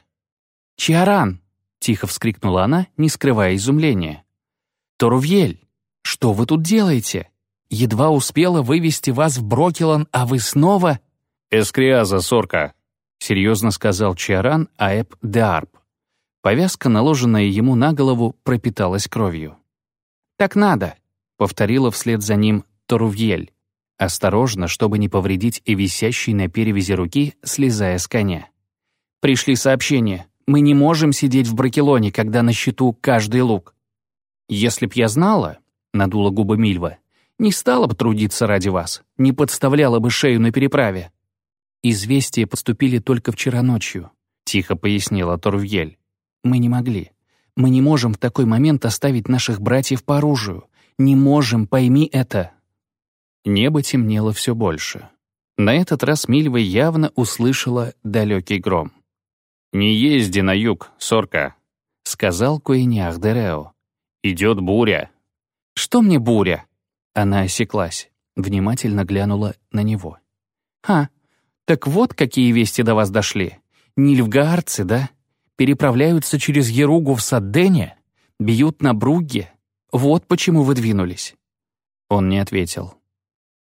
«Чиаран!» — тихо вскрикнула она, не скрывая изумления. «Торувьель, что вы тут делаете? Едва успела вывести вас в Брокелан, а вы снова...»
«Эскриаза, сорка», — серьезно сказал Чиаран Аэб Деарп. Повязка, наложенная ему на голову, пропиталась кровью.
«Так надо», — повторила вслед за ним Торувьель, осторожно, чтобы не повредить и висящей на перевязи руки, слезая с коня. «Пришли сообщения. Мы не можем сидеть в Бракелоне, когда на счету каждый лук. Если б я знала, — надула губы Мильва, — не стала бы трудиться ради вас, не подставляла бы шею на переправе. Известия поступили только вчера ночью, — тихо пояснила Торвьель. Мы не могли. Мы не можем в такой момент оставить наших братьев по оружию. Не можем, пойми это. Небо темнело все больше. На этот раз Мильва явно услышала далекий гром.
«Не езди на юг, сорка», —
сказал Куэниах Дерео.
«Идет буря».
«Что мне буря?» Она осеклась, внимательно глянула на него. «Ха, так вот какие вести до вас дошли. Нильфгаарцы, да? Переправляются через Еругу в Саддене? Бьют на Бругге? Вот почему вы двинулись». Он не ответил.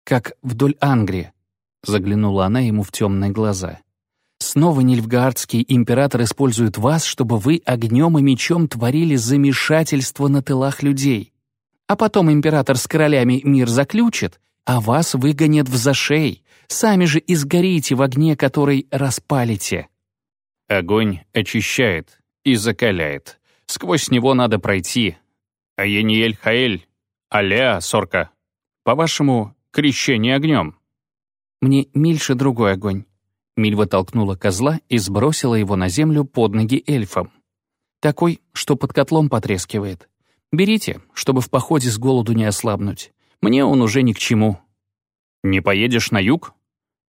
«Как вдоль Ангрии», — заглянула она ему в темные глаза. «Снова Нильфгаардский император использует вас, чтобы вы огнем и мечом творили замешательство на тылах людей. А потом император с королями мир заключит, а вас выгонят в зашей, сами же изгорите в огне, который распалите».
Огонь очищает и закаляет. Сквозь него надо пройти. А Ениель Хаэль, аля, сорка. По-вашему, крещение огнем?
Мне мильше другой огонь. Мильва толкнула козла и сбросила его на землю под ноги эльфам. Такой, что под котлом потрескивает. Берите, чтобы в походе с голоду не ослабнуть. Мне он уже ни к чему.
Не поедешь на юг?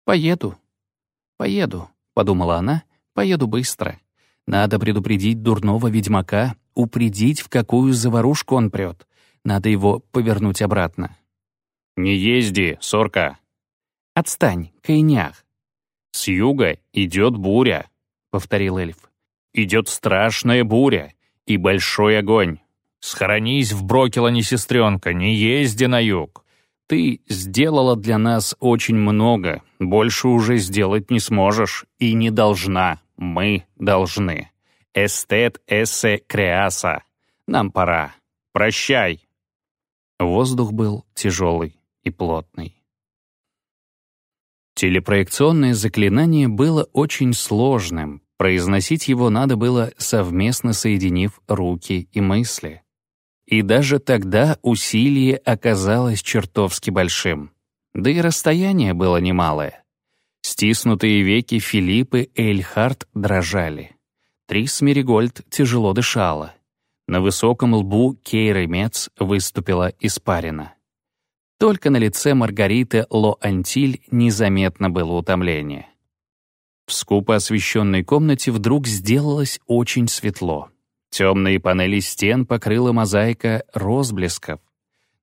Поеду. Поеду, подумала она, поеду быстро. Надо предупредить дурного ведьмака, упредить, в какую заварушку он прет. Надо его повернуть обратно.
«Не езди, сорка!»
«Отстань, Кайнях!»
«С юга идет буря», — повторил эльф. «Идет страшная буря и большой огонь. Схоронись в Брокелане, сестренка, не езди на юг. Ты сделала для нас очень много, больше уже сделать не сможешь и не должна, мы должны. Эстет эссе креаса. Нам пора. Прощай».
Воздух был тяжелый и плотный. Телепроекционное заклинание было очень сложным, произносить его надо было совместно соединив руки и мысли. И даже тогда усилие оказалось чертовски большим. Да и расстояние было немалое. Стиснутые веки Филиппы Эльхард дрожали. Трис Меригольд тяжело дышала. На высоком лбу Кейры Мец выступила испарина. Только на лице Маргариты Ло-Антиль незаметно было утомление. В скупо освещенной комнате вдруг сделалось очень светло. Темные панели стен покрыла мозаика розблесков.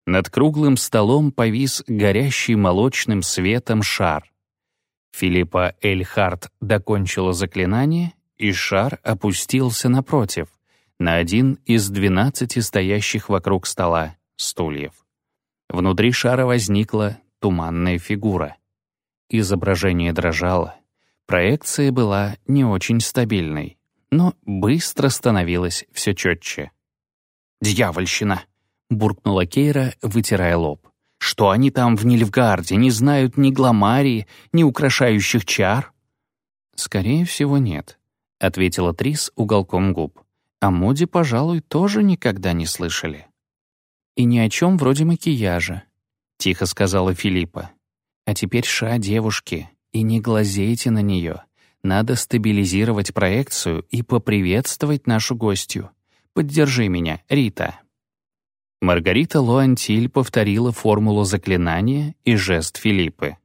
Над круглым столом повис горящий молочным светом шар. Филиппа Эльхарт докончила заклинание, и шар опустился напротив, на один из двенадцати стоящих вокруг стола стульев. Внутри шара возникла туманная фигура. Изображение дрожало. Проекция была не очень стабильной, но быстро становилась все четче. «Дьявольщина!» — буркнула Кейра, вытирая лоб. «Что они там в Нильфгарде не знают ни гламарии, ни украшающих чар?» «Скорее всего, нет», — ответила Трис уголком губ. «О моде, пожалуй, тоже никогда не слышали». «И ни о чем вроде макияжа», — тихо сказала Филиппа. «А теперь ша, девушки, и не глазейте на нее. Надо стабилизировать проекцию и поприветствовать нашу гостью. Поддержи меня, Рита». Маргарита Луантиль повторила формулу заклинания и жест Филиппы.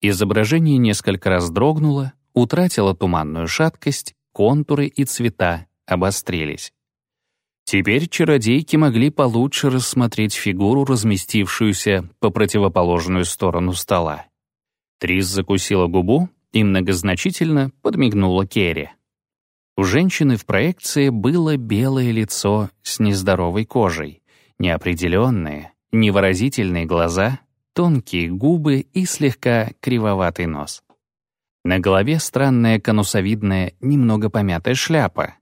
Изображение несколько раз дрогнуло, утратило туманную шаткость, контуры и цвета обострились. Теперь чародейки могли получше рассмотреть фигуру, разместившуюся по противоположную сторону стола. Трис закусила губу и многозначительно подмигнула Керри. У женщины в проекции было белое лицо с нездоровой кожей, неопределенные, невыразительные глаза, тонкие губы и слегка кривоватый нос. На голове странная конусовидная, немного помятая шляпа.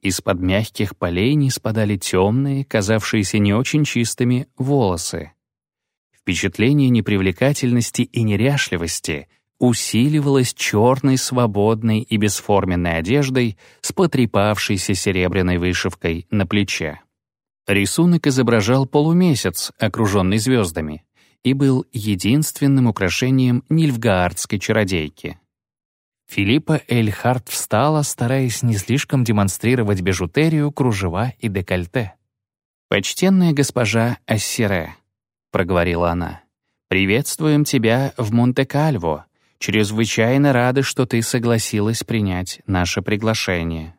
Из-под мягких полей не спадали темные, казавшиеся не очень чистыми, волосы. Впечатление непривлекательности и неряшливости усиливалось черной, свободной и бесформенной одеждой с потрепавшейся серебряной вышивкой на плече. Рисунок изображал полумесяц, окруженный звездами, и был единственным украшением нильфгаардской чародейки. Филиппа Эльхарт встала, стараясь не слишком демонстрировать бижутерию, кружева и декольте. «Почтенная госпожа Ассире», — проговорила она, — «приветствуем тебя в Монте-Кальво, Чрезвычайно рады, что ты согласилась принять наше приглашение».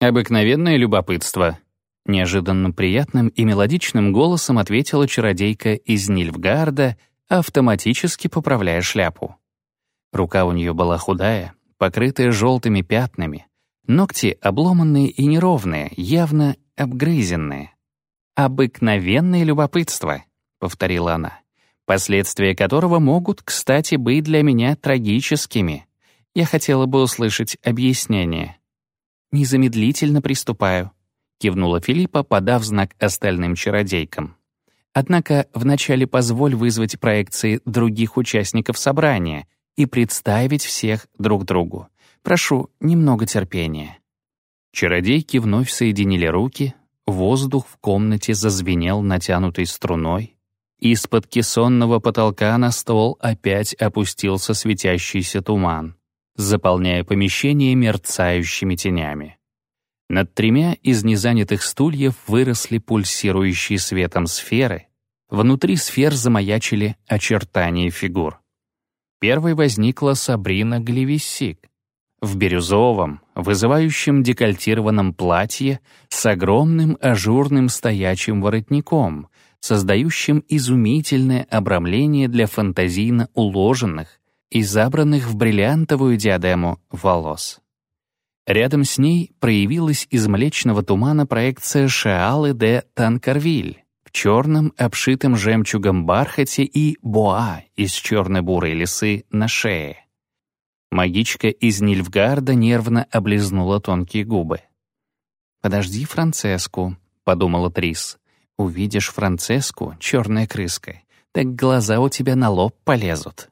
«Обыкновенное любопытство», — неожиданно приятным и мелодичным голосом ответила чародейка из Нильфгарда, автоматически поправляя шляпу. Рука у нее была худая, покрытая желтыми пятнами, ногти обломанные и неровные, явно обгрызенные. «Обыкновенное любопытство», — повторила она последствия которого могут, кстати, быть для меня трагическими. Я хотела бы услышать объяснение. «Незамедлительно приступаю», — кивнула Филиппа, подав знак остальным чародейкам. «Однако вначале позволь вызвать проекции других участников собрания и представить всех друг другу. Прошу, немного терпения». Чародейки вновь соединили руки, воздух в комнате зазвенел натянутой струной, из-под кессонного потолка на стол опять опустился светящийся туман, заполняя помещение мерцающими тенями. Над тремя из незанятых стульев выросли пульсирующие светом сферы. Внутри сфер замаячили очертания фигур. Первой возникла Сабрина Глевисик в бирюзовом, вызывающем декольтированном платье с огромным ажурным стоячим воротником, создающим изумительное обрамление для фантазийно уложенных и забранных в бриллиантовую диадему волос. Рядом с ней проявилась из млечного тумана проекция Шеалы де Танкарвиль в черном, обшитом жемчугом бархате и боа из черно-бурой лисы на шее. Магичка из Нильфгарда нервно облизнула тонкие губы. «Подожди Францеску», — подумала Трис. Увидишь Францеску, черная крыска, так глаза у тебя на лоб полезут.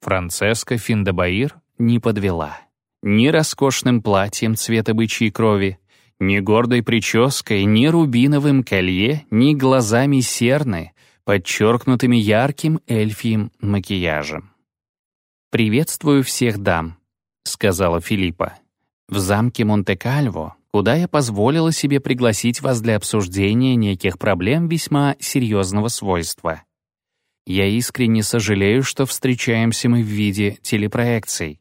Францеска Финдебаир не подвела. Ни роскошным платьем цвета бычьей крови, ни гордой прической, ни рубиновым колье, ни глазами серны, подчеркнутыми ярким эльфием макияжем. «Приветствую всех дам», — сказала Филиппа. «В замке Монте-Кальво куда я позволила себе пригласить вас для обсуждения неких проблем весьма серьезного свойства. Я искренне сожалею, что встречаемся мы в виде телепроекций.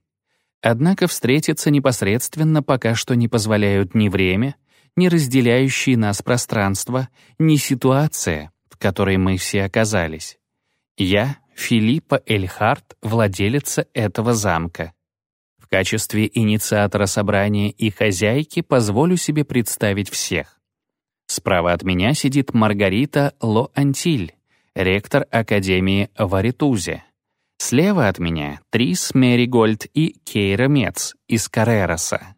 Однако встретиться непосредственно пока что не позволяют ни время, ни разделяющие нас пространство, ни ситуация, в которой мы все оказались. Я — Филиппа Эльхарт, владелица этого замка качестве инициатора собрания и хозяйки позволю себе представить всех. Справа от меня сидит Маргарита Ло-Антиль, ректор Академии в Аритузе. Слева от меня Трис Меригольд и Кейра Мец из Карероса.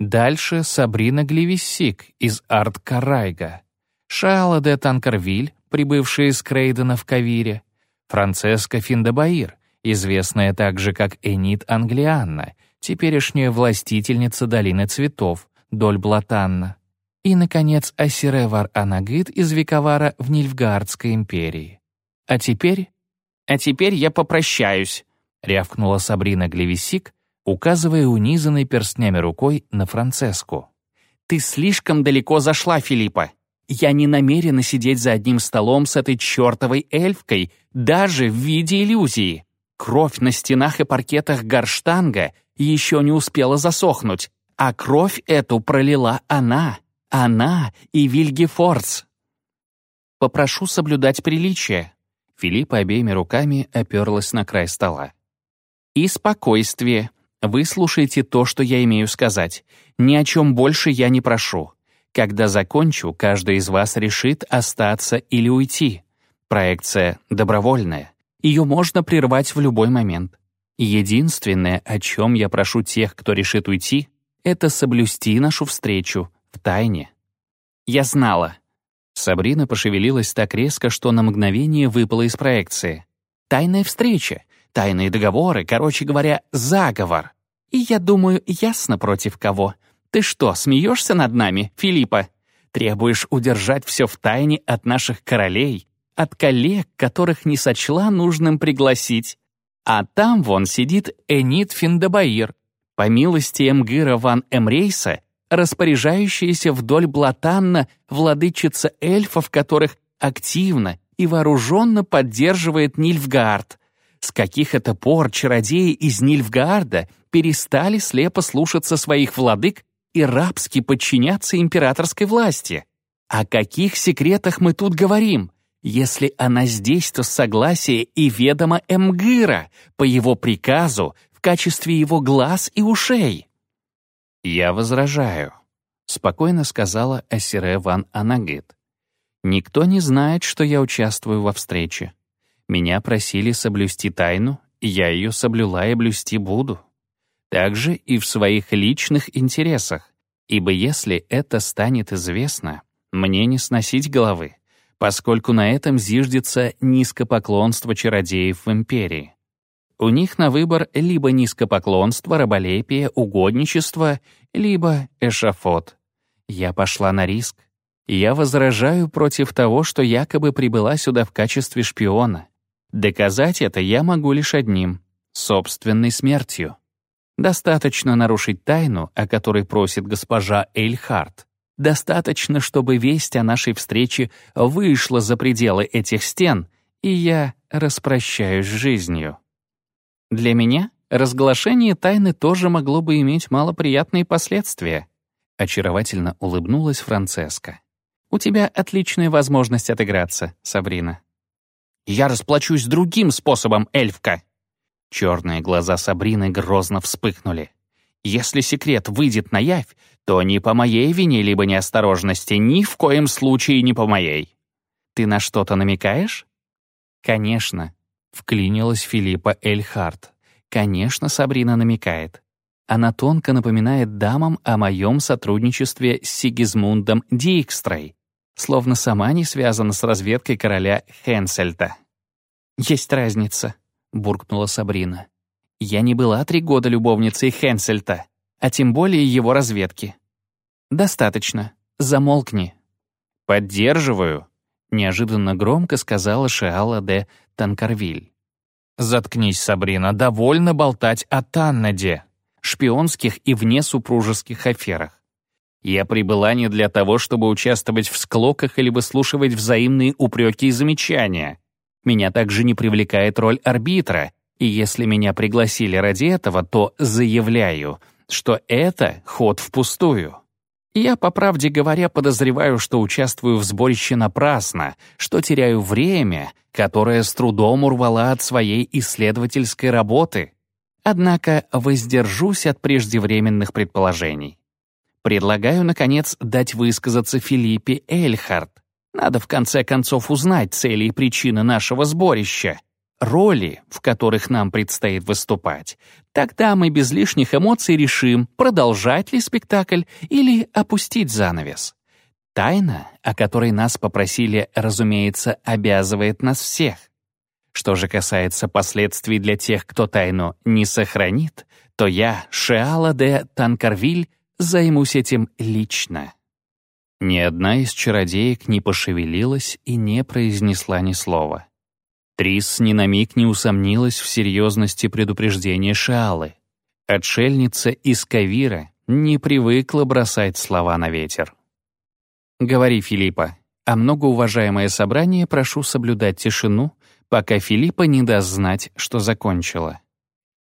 Дальше Сабрина Гливиссик из Арт-Карайга, Шаала де Танкервиль, прибывшая из Крейдена в Кавире, Францеска Финдебаир, известная также как Энит Англианна, теперешняя властительница Долины Цветов, Доль Блатанна. И, наконец, Асиревар Анагит из Виковара в Нильфгаардской империи. А теперь... «А теперь я попрощаюсь», — рявкнула Сабрина Глевисик, указывая унизанной перстнями рукой на Францеску. «Ты слишком далеко зашла, Филиппа. Я не намерена сидеть за одним столом с этой чертовой эльфкой, даже в виде иллюзии. Кровь на стенах и паркетах Гарштанга еще не успела засохнуть, а кровь эту пролила она, Она и Вильгефордс. Попрошу соблюдать приличие. Филиппа обеими руками оперлась на край стола. И спокойствие. Вы слушаете то, что я имею сказать. Ни о чем больше я не прошу. Когда закончу, каждый из вас решит остаться или уйти. Проекция добровольная. Ее можно прервать в любой момент. Единственное, о чем я прошу тех, кто решит уйти, это соблюсти нашу встречу в тайне. Я знала. Сабрина пошевелилась так резко, что на мгновение выпала из проекции. Тайная встреча, тайные договоры, короче говоря, заговор. И я думаю, ясно против кого. Ты что, смеешься над нами, Филиппа? Требуешь удержать все в тайне от наших королей, от коллег, которых не сочла нужным пригласить. А там вон сидит Энит Финдабаир, по милости Эмгыра ван Эмрейса, распоряжающаяся вдоль Блатанна владычица эльфов, которых активно и вооруженно поддерживает Нильфгаард. С каких это пор чародеи из Нильфгаарда перестали слепо слушаться своих владык и рабски подчиняться императорской власти? О каких секретах мы тут говорим? Если она здесь, то с согласия и ведома Эмгыра, по его приказу, в качестве его глаз и ушей. «Я возражаю», — спокойно сказала Ассире ван Анагит. «Никто не знает, что я участвую во встрече. Меня просили соблюсти тайну, я ее соблюла и блюсти буду. Также и в своих личных интересах, ибо если это станет известно, мне не сносить головы поскольку на этом зиждется низкопоклонство чародеев в империи. У них на выбор либо низкопоклонство, раболепие, угодничество, либо эшафот. Я пошла на риск. Я возражаю против того, что якобы прибыла сюда в качестве шпиона. Доказать это я могу лишь одним — собственной смертью. Достаточно нарушить тайну, о которой просит госпожа Эйльхарт, Достаточно, чтобы весть о нашей встрече вышла за пределы этих стен, и я распрощаюсь с жизнью. Для меня разглашение тайны тоже могло бы иметь малоприятные последствия. Очаровательно улыбнулась Францеска. «У тебя отличная возможность отыграться, Сабрина». «Я расплачусь другим способом, эльфка!» Черные глаза Сабрины грозно вспыхнули. «Если секрет выйдет на явь, то ни по моей вине либо неосторожности, ни в коем случае не по моей. Ты на что-то намекаешь? Конечно, вклинилась Филиппа Эльхарт. Конечно, Сабрина намекает. Она тонко напоминает дамам о моем сотрудничестве с Сигизмундом Дикстрой, словно сама не связана с разведкой короля Хенсельта. «Есть разница», — буркнула Сабрина. «Я не была три года любовницей Хенсельта а тем более его разведки. «Достаточно. Замолкни». «Поддерживаю», — неожиданно громко сказала Шиала де Танкарвиль. «Заткнись, Сабрина, довольно болтать о Таннаде, шпионских и внесупружеских аферах. Я прибыла не для того, чтобы участвовать в склоках или выслушивать взаимные упреки и замечания. Меня также не привлекает роль арбитра, и если меня пригласили ради этого, то заявляю — что это ход впустую. Я, по правде говоря, подозреваю, что участвую в сборище напрасно, что теряю время, которое с трудом урвала от своей исследовательской работы. Однако воздержусь от преждевременных предположений. Предлагаю, наконец, дать высказаться Филиппе Эльхард. Надо в конце концов узнать цели и причины нашего сборища, роли, в которых нам предстоит выступать, тогда мы без лишних эмоций решим, продолжать ли спектакль или опустить занавес. Тайна, о которой нас попросили, разумеется, обязывает нас всех. Что же касается последствий для тех, кто тайну не сохранит, то я, Шеала де Танкарвиль, займусь этим лично. Ни одна из чародеек не пошевелилась и не произнесла ни слова. Трис ни на миг не усомнилась в серьезности предупреждения Шаалы. Отшельница из Кавира не привыкла бросать слова на ветер. «Говори, Филиппа, а многоуважаемое собрание прошу соблюдать тишину, пока Филиппа не даст знать, что закончила».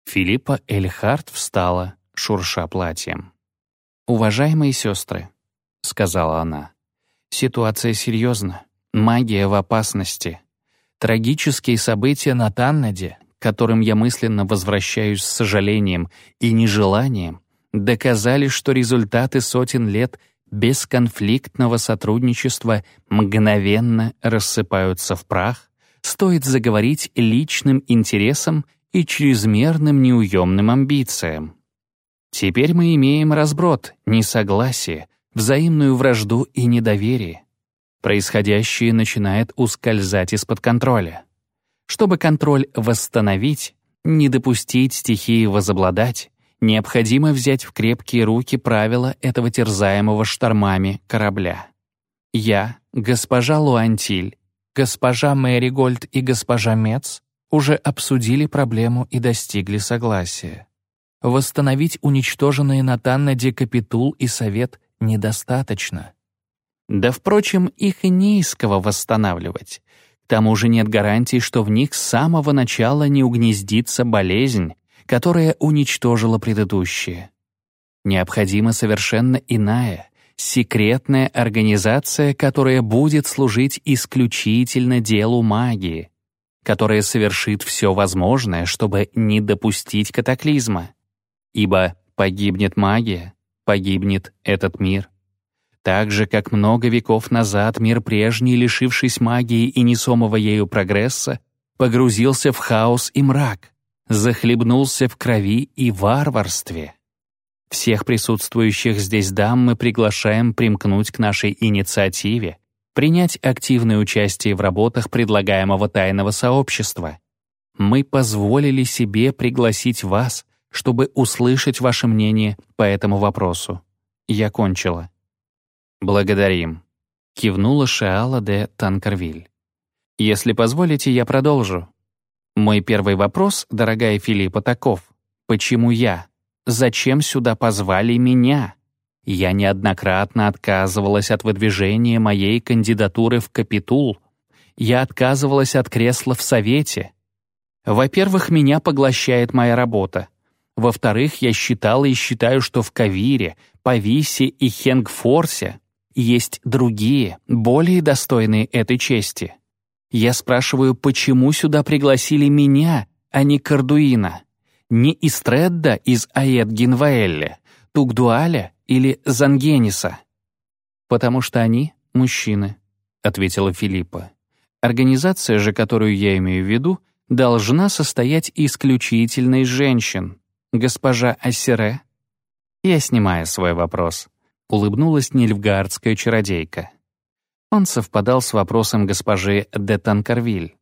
Филиппа Эльхарт встала, шурша платьем. «Уважаемые сестры, сказала она. «Ситуация серьезна. Магия в опасности. Трагические события на Таннаде, которым я мысленно возвращаюсь с сожалением и нежеланием, доказали, что результаты сотен лет бесконфликтного сотрудничества мгновенно рассыпаются в прах, стоит заговорить личным интересам и чрезмерным неуемным амбициям. Теперь мы имеем разброд, несогласие, взаимную вражду и недоверие. Происходящее начинает ускользать из-под контроля. Чтобы контроль восстановить, не допустить стихии возобладать, необходимо взять в крепкие руки правила этого терзаемого штормами корабля. Я, госпожа Луантиль, госпожа Мэри Гольд и госпожа Мец уже обсудили проблему и достигли согласия. Восстановить уничтоженные на Таннаде Капитул и Совет недостаточно. Да, впрочем, их и не из восстанавливать. К тому же нет гарантий, что в них с самого начала не угнездится болезнь, которая уничтожила предыдущие. Необходима совершенно иная, секретная организация, которая будет служить исключительно делу магии, которая совершит все возможное, чтобы не допустить катаклизма. Ибо погибнет магия, погибнет этот мир. Так же, как много веков назад мир прежний, лишившись магии и несомого ею прогресса, погрузился в хаос и мрак, захлебнулся в крови и варварстве. Всех присутствующих здесь дам мы приглашаем примкнуть к нашей инициативе, принять активное участие в работах предлагаемого тайного сообщества. Мы позволили себе пригласить вас, чтобы услышать ваше мнение по этому вопросу. Я кончила. «Благодарим», — кивнула Шеала де Танкервиль. «Если позволите, я продолжу. Мой первый вопрос, дорогая Филиппа, таков. Почему я? Зачем сюда позвали меня? Я неоднократно отказывалась от выдвижения моей кандидатуры в Капитул. Я отказывалась от кресла в Совете. Во-первых, меня поглощает моя работа. Во-вторых, я считала и считаю, что в Кавире, Пависе и Хенгфорсе есть другие, более достойные этой чести. Я спрашиваю, почему сюда пригласили меня, а не Кардуина? Не Истредда из Аэт Гинваэлле, Тугдуаля или Зангениса? «Потому что они — мужчины», — ответила Филиппа. «Организация же, которую я имею в виду, должна состоять исключительно из женщин. Госпожа Ассере?» Я снимаю свой вопрос улыбнулась нильфгаардская чародейка. Он совпадал с вопросом госпожи де Танкервиль.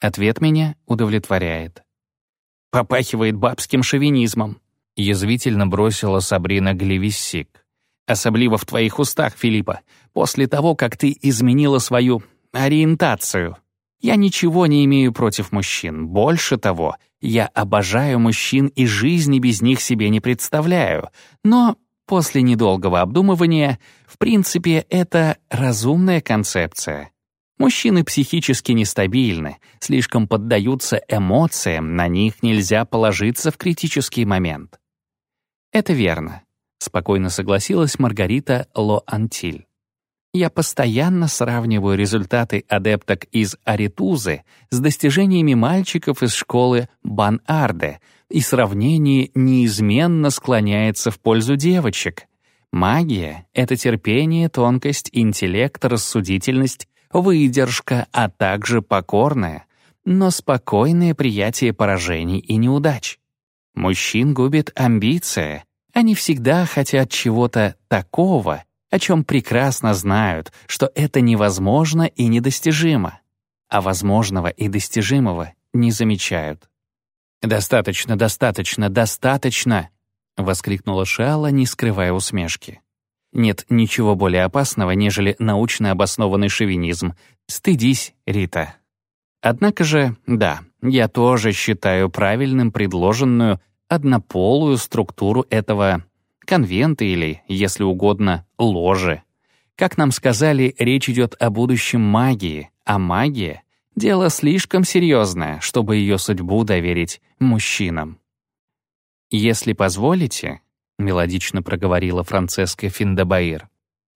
Ответ меня удовлетворяет. «Попахивает бабским шовинизмом», — язвительно бросила Сабрина Глевиссик. «Особливо в твоих устах, Филиппа, после того, как ты изменила свою ориентацию. Я ничего не имею против мужчин. Больше того, я обожаю мужчин и жизни без них себе не представляю. Но После недолгого обдумывания, в принципе, это разумная концепция. Мужчины психически нестабильны, слишком поддаются эмоциям, на них нельзя положиться в критический момент. Это верно, спокойно согласилась Маргарита Ло-Антиль. Я постоянно сравниваю результаты адепток из Аритузы с достижениями мальчиков из школы Бан-Арде, и сравнение неизменно склоняется в пользу девочек. Магия — это терпение, тонкость, интеллект, рассудительность, выдержка, а также покорное, но спокойное приятие поражений и неудач. Мужчин губит амбиция. Они всегда хотят чего-то такого, о чем прекрасно знают, что это невозможно и недостижимо, а возможного и достижимого не замечают. «Достаточно, достаточно, достаточно!» — воскликнула Шиала, не скрывая усмешки. «Нет ничего более опасного, нежели научно обоснованный шовинизм. Стыдись, Рита». Однако же, да, я тоже считаю правильным предложенную однополую структуру этого конвента или, если угодно, ложи. Как нам сказали, речь идет о будущем магии, а магия Дело слишком серьезное, чтобы ее судьбу доверить мужчинам. «Если позволите», — мелодично проговорила Францеска Финдебаир,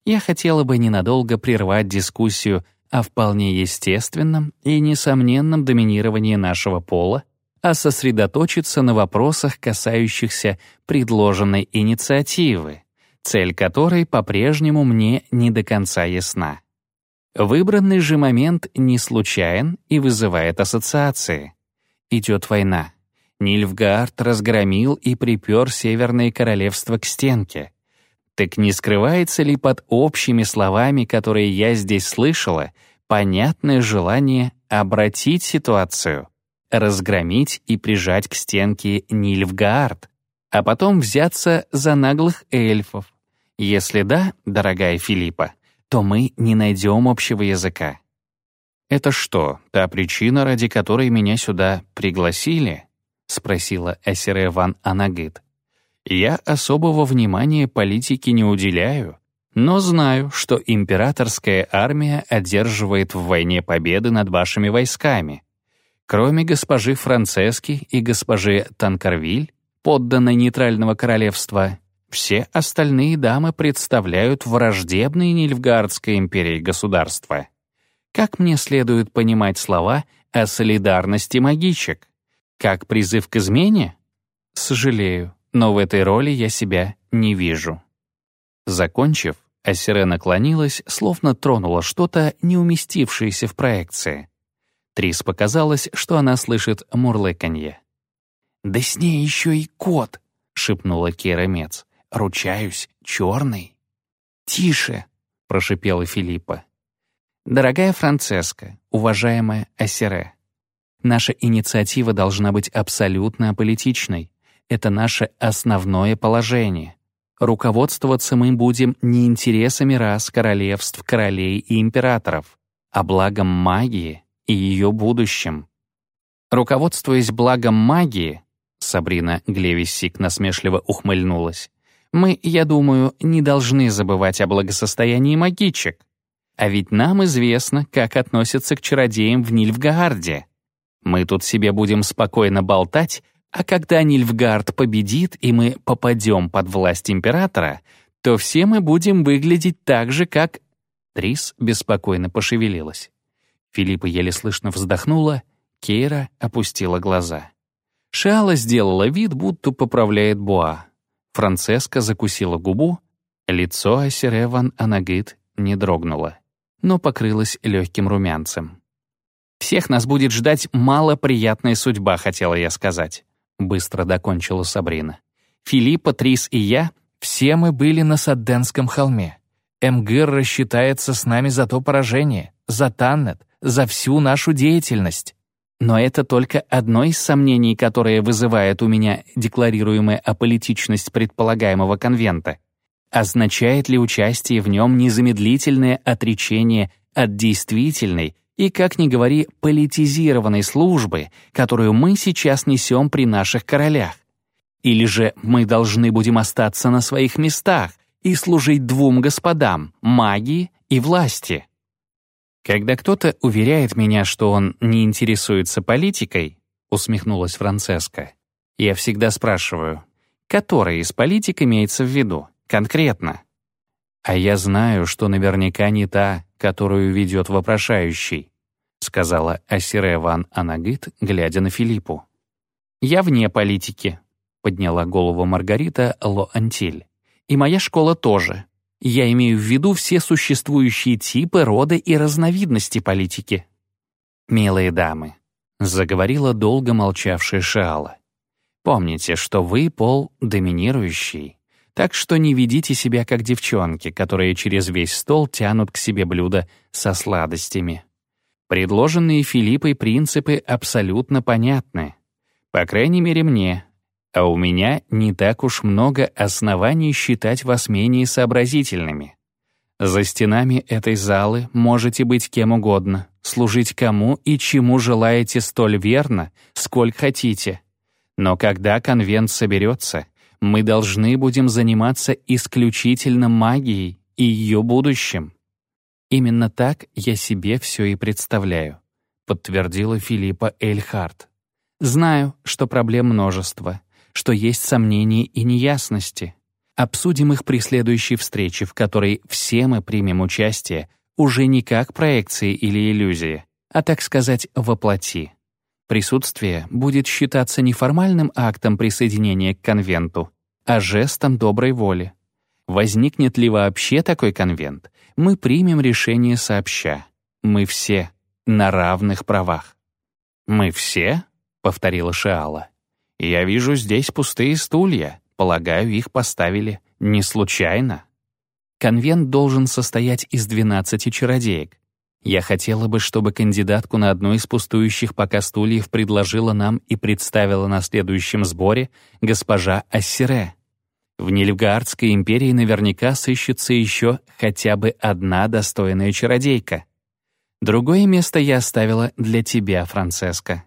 я хотела бы ненадолго прервать дискуссию о вполне естественном и несомненном доминировании нашего пола, а сосредоточиться на вопросах, касающихся предложенной инициативы, цель которой по-прежнему мне не до конца ясна. Выбранный же момент не случайен и вызывает ассоциации. Идет война. Нильфгаард разгромил и припер Северное Королевство к стенке. Так не скрывается ли под общими словами, которые я здесь слышала, понятное желание обратить ситуацию, разгромить и прижать к стенке Нильфгаард, а потом взяться за наглых эльфов? Если да, дорогая Филиппа, то мы не найдем общего языка. «Это что, та причина, ради которой меня сюда пригласили?» — спросила Эсере ван Анагит. «Я особого внимания политике не уделяю, но знаю, что императорская армия одерживает в войне победы над вашими войсками. Кроме госпожи Францески и госпожи Танкарвиль, подданной нейтрального королевства, все остальные дамы представляют враждебные Нильфгардской империи государства. Как мне следует понимать слова о солидарности магичек? Как призыв к измене? Сожалею, но в этой роли я себя не вижу. Закончив, Ассире наклонилась, словно тронула что-то, не уместившееся в проекции. Трис показалось, что она слышит мурлыканье. «Да с ней еще и кот!» — шепнула Кира Мец. Ручаюсь, черный». «Тише», — прошипела Филиппа. «Дорогая Францеска, уважаемая Ассере, наша инициатива должна быть абсолютно аполитичной. Это наше основное положение. Руководствоваться мы будем не интересами рас, королевств, королей и императоров, а благом магии и ее будущим. Руководствуясь благом магии, Сабрина Глевиссик насмешливо ухмыльнулась, мы, я думаю, не должны забывать о благосостоянии магичек. А ведь нам известно, как относятся к чародеям в Нильфгаарде. Мы тут себе будем спокойно болтать, а когда Нильфгард победит и мы попадем под власть императора, то все мы будем выглядеть так же, как...» Трис беспокойно пошевелилась. Филиппа еле слышно вздохнула, Кейра опустила глаза. Шиала сделала вид, будто поправляет Буа. Францеска закусила губу, лицо Асире ван Анагит не дрогнуло, но покрылось легким румянцем. «Всех нас будет ждать малоприятная судьба», — хотела я сказать. Быстро докончила Сабрина. «Филиппа, Трис и я, все мы были на Садденском холме. Эмгир рассчитается с нами за то поражение, за Таннет, за всю нашу деятельность. Но это только одно из сомнений, которое вызывает у меня декларируемая аполитичность предполагаемого конвента. Означает ли участие в нем незамедлительное отречение от действительной и, как ни говори, политизированной службы, которую мы сейчас несем при наших королях? Или же мы должны будем остаться на своих местах и служить двум господам — магии и власти? «Когда кто-то уверяет меня, что он не интересуется политикой», усмехнулась Францеска, я всегда спрашиваю, который из политик имеется в виду, конкретно? А я знаю, что наверняка не та, которую ведет вопрошающий, сказала Асире ван Анагит, глядя на Филиппу. «Я вне политики», — подняла голову Маргарита Ло-Антиль. «И моя школа тоже. Я имею в виду все существующие типы, роды и разновидности политики. «Милые дамы», — заговорила долго молчавшая Шаала, «помните, что вы пол доминирующий, так что не ведите себя как девчонки, которые через весь стол тянут к себе блюда со сладостями. Предложенные Филиппой принципы абсолютно понятны. По крайней мере, мне, а у меня не так уж много оснований считать вас менее сообразительными. За стенами этой залы можете быть кем угодно, служить кому и чему желаете столь верно, сколь хотите. Но когда конвент соберется, мы должны будем заниматься исключительно магией и ее будущим. Именно так я себе все и представляю, подтвердила Филиппа Эльхарт. Знаю, что проблем множество — что есть сомнения и неясности. Обсудим их при следующей встрече, в которой все мы примем участие уже не как проекции или иллюзии, а, так сказать, воплоти. Присутствие будет считаться не формальным актом присоединения к конвенту, а жестом доброй воли. Возникнет ли вообще такой конвент, мы примем решение сообща. Мы все на равных правах. «Мы все?» — повторила Шиала. «Я вижу здесь пустые стулья. Полагаю, их поставили не случайно». Конвент должен состоять из 12 чародеек, я хотела бы, чтобы кандидатку на одну из пустующих пока стульев предложила нам и представила на следующем сборе госпожа Ассире. В Нильфгаардской империи наверняка сыщется еще хотя бы одна достойная чародейка. Другое место я оставила для тебя, Францеска.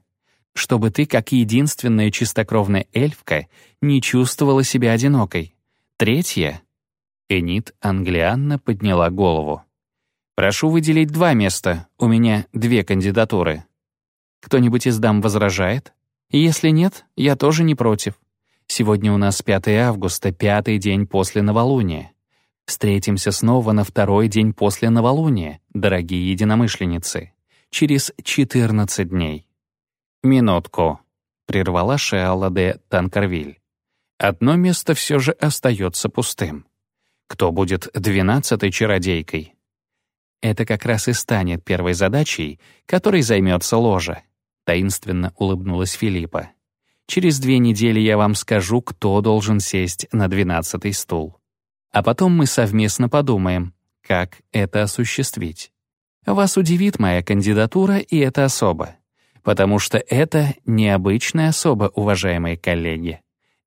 Чтобы ты, как единственная чистокровная эльфка, не чувствовала себя одинокой. Третье. Энит Англианна подняла голову. Прошу выделить два места, у меня две кандидатуры. Кто-нибудь из дам возражает? Если нет, я тоже не против. Сегодня у нас 5 августа, пятый день после новолуния. Встретимся снова на второй день после новолуния, дорогие единомышленницы. Через 14 дней. «Минутку», — прервала Шеала де Танкервиль. «Одно место все же остается пустым. Кто будет двенадцатой чародейкой?» Это как раз и станет первой задачей, которой займется ложа», — таинственно улыбнулась Филиппа. «Через две недели я вам скажу, кто должен сесть на двенадцатый стул. А потом мы совместно подумаем, как это осуществить. Вас удивит моя кандидатура и эта особа, потому что это необычная особа, уважаемые коллеги.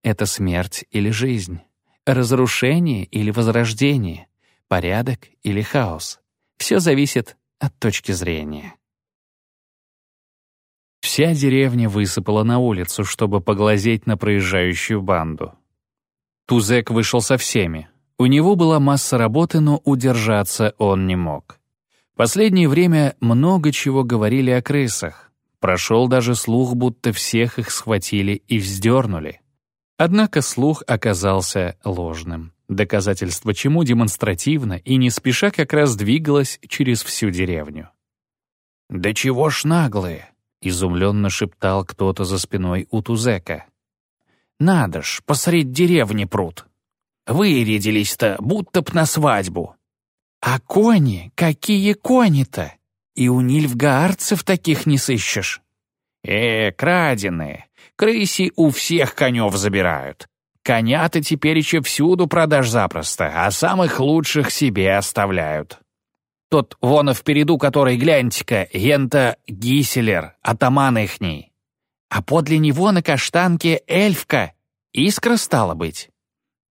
Это смерть или жизнь, разрушение или возрождение, порядок или хаос. Все зависит от точки зрения. Вся деревня высыпала на улицу, чтобы поглазеть на проезжающую банду. Тузек вышел со всеми. У него была масса работы, но удержаться он не мог. Последнее время много чего говорили о крысах. Прошел даже слух, будто всех их схватили и вздернули. Однако слух оказался ложным доказательство чему демонстративно и не спеша как раз двигалось через всю деревню. «Да чего ж наглые!» — изумленно шептал кто-то за спиной у Тузека. «Надо ж, посредь деревни пруд. Вырядились-то, будто б на свадьбу. А кони, какие кони-то? И у нильфгаарцев таких не сыщешь. Э, краденые, крыси у всех конев забирают. Коня ты теперь еще всюду продашь запросто, а самых лучших себе оставляют. Тот вон впереду, который, гляньте-ка, ента Гиселер, атаман ихний. А подле него на каштанке эльфка, искра стала быть.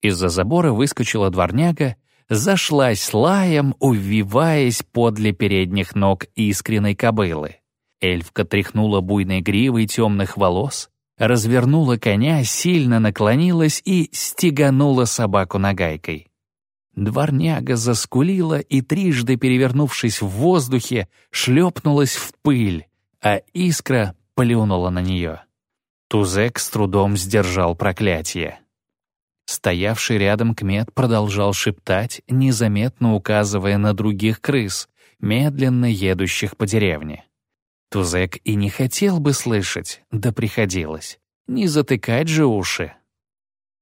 Из-за забора выскочила дворняга, зашлась лаем, увиваясь подле передних ног искренной кобылы. Эльфка тряхнула буйной гривой темных волос, развернула коня, сильно наклонилась и стеганула собаку нагайкой. Дворняга заскулила и, трижды перевернувшись в воздухе, шлепнулась в пыль, а искра плюнула на нее. Тузек с трудом сдержал проклятие. Стоявший рядом Кмет продолжал шептать, незаметно указывая на других крыс, медленно едущих по деревне. Тузек и не хотел бы слышать, да приходилось. Не затыкать же уши.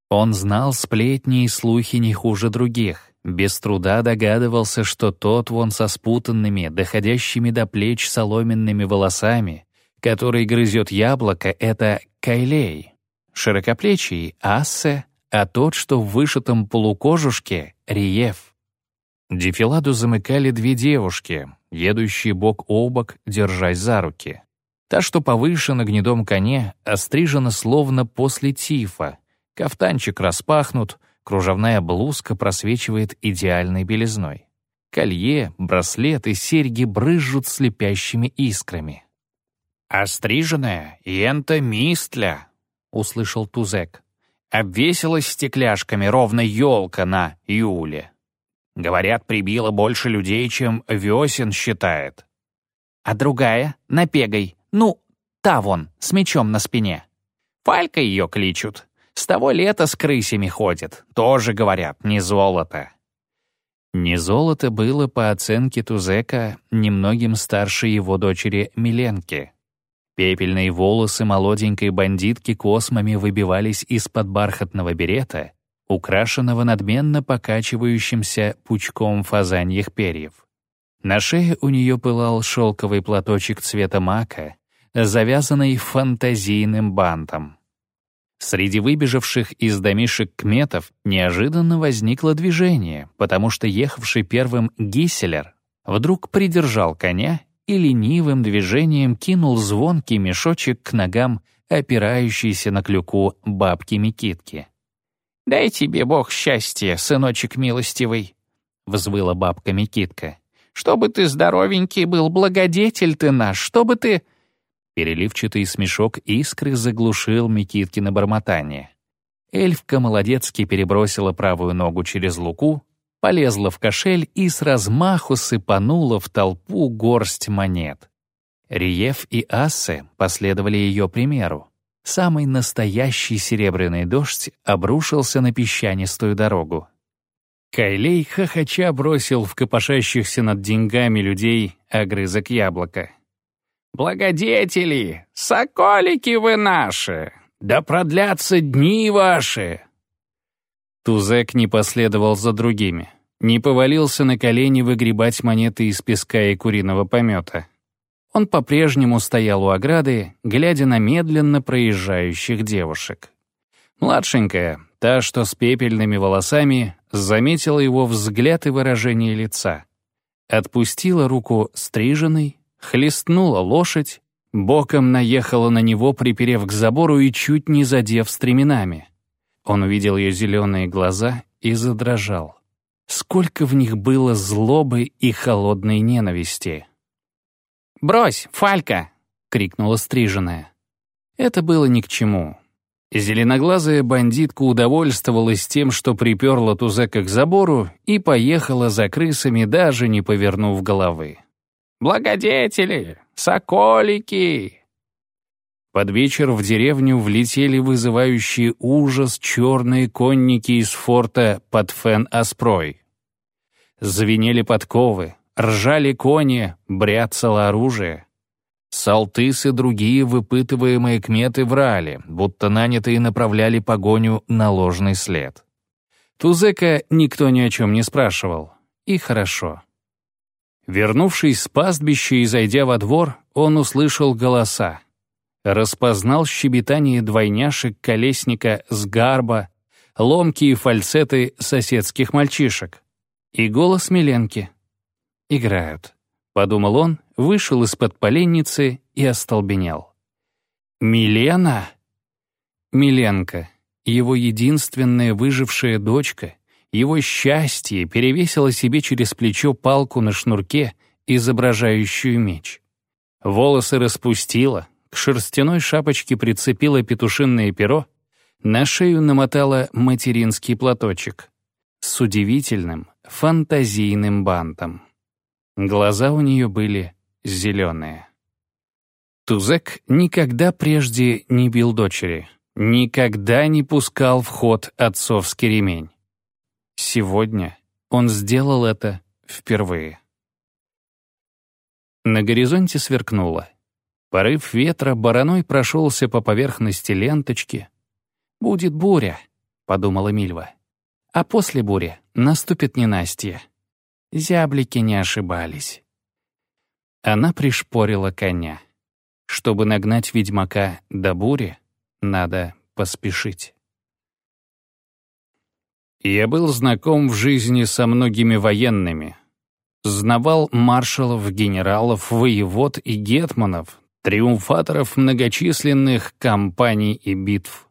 Он знал сплетни и слухи не хуже других, без труда догадывался, что тот вон со спутанными, доходящими до плеч соломенными волосами, который грызет яблоко, — это Кайлей. Широкоплечий — Ассе, а тот, что в вышитом полукожушке — Риев. Дефиладу замыкали две девушки, едущие бок о бок, держась за руки. Та, что повыше на гнедом коне, острижена словно после тифа. Кафтанчик распахнут, кружевная блузка просвечивает идеальной белизной. Колье, браслет и серьги брызжут слепящими искрами. «Остриженная ента мистля», — услышал Тузек. «Обвесилась стекляшками ровно елка на Юле». Говорят, прибило больше людей, чем Весен считает. А другая — напегой. Ну, та вон, с мечом на спине. Фалька ее кличут. С того лета с крысями ходит. Тоже, говорят, не золото.
Не золото было, по оценке Тузека, немногим старше его дочери Миленки. Пепельные волосы молоденькой бандитки космами выбивались из-под бархатного берета, украшенного надменно покачивающимся пучком фазаньих перьев. На шее у нее пылал шелковый платочек цвета мака, завязанный фантазийным бантом. Среди выбежавших из домишек кметов неожиданно возникло движение, потому что ехавший первым Гисселер вдруг придержал коня и ленивым движением кинул звонкий мешочек к ногам опирающейся на клюку бабки Микитки.
«Дай тебе Бог счастья, сыночек милостивый», — взвыла бабка Микитка. «Чтобы ты здоровенький был, благодетель ты наш, чтобы ты...»
Переливчатый смешок искры заглушил Микиткино бормотание. Эльфка молодецки перебросила правую ногу через луку, полезла в кошель и с размаху сыпанула в толпу горсть монет. Риев и Ассе последовали ее примеру. Самый настоящий серебряный дождь обрушился на песчанистую дорогу. Кайлей хохоча бросил в копошащихся над деньгами людей огрызок яблока.
«Благодетели! Соколики вы наши! Да продлятся дни ваши!»
Тузек не последовал за другими, не повалился на колени выгребать монеты из песка и куриного помета. Он по-прежнему стоял у ограды, глядя на медленно проезжающих девушек. Младшенькая, та, что с пепельными волосами, заметила его взгляд и выражение лица. Отпустила руку стриженной, хлестнула лошадь, боком наехала на него, приперев к забору и чуть не задев стременами. Он увидел ее зеленые глаза и задрожал. Сколько в них было злобы и холодной ненависти.
«Брось, Фалька!» — крикнула стриженная.
Это было ни к чему. Зеленоглазая бандитка удовольствовалась тем, что приперла Тузека к забору и поехала за крысами, даже не повернув головы.
Благодетели! Соколики!»
Под вечер в деревню влетели вызывающие ужас черные конники из форта под Фен-Аспрой. Звенели подковы, ржали кони, бряцало оружие. Салтыс и другие выпытываемые кметы врали, будто нанятые направляли погоню на ложный след. Тузека никто ни о чем не спрашивал. И хорошо. Вернувшись с пастбища и зайдя во двор, он услышал голоса. Распознал щебетание двойняшек колесника с гарба, ломкие фальцеты соседских мальчишек. И голос Миленки. «Играют», — подумал он, вышел из-под поленницы и остолбенел. «Милена?» Миленка, его единственная выжившая дочка — его счастье перевесило себе через плечо палку на шнурке, изображающую меч. Волосы распустила, к шерстяной шапочке прицепила петушинное перо, на шею намотала материнский платочек с удивительным, фантазийным бантом. Глаза у нее были зеленые. Тузек никогда прежде не бил дочери, никогда не пускал в ход отцовский ремень. Сегодня он сделал это впервые. На горизонте сверкнуло. Порыв ветра бараной прошелся по поверхности ленточки. «Будет буря», — подумала Мильва. «А после бури наступит ненастье». Зяблики не ошибались. Она пришпорила коня. Чтобы нагнать ведьмака до бури, надо поспешить. Я был знаком в жизни со многими военными. Знавал маршалов, генералов, воевод и гетманов, триумфаторов многочисленных кампаний и битв.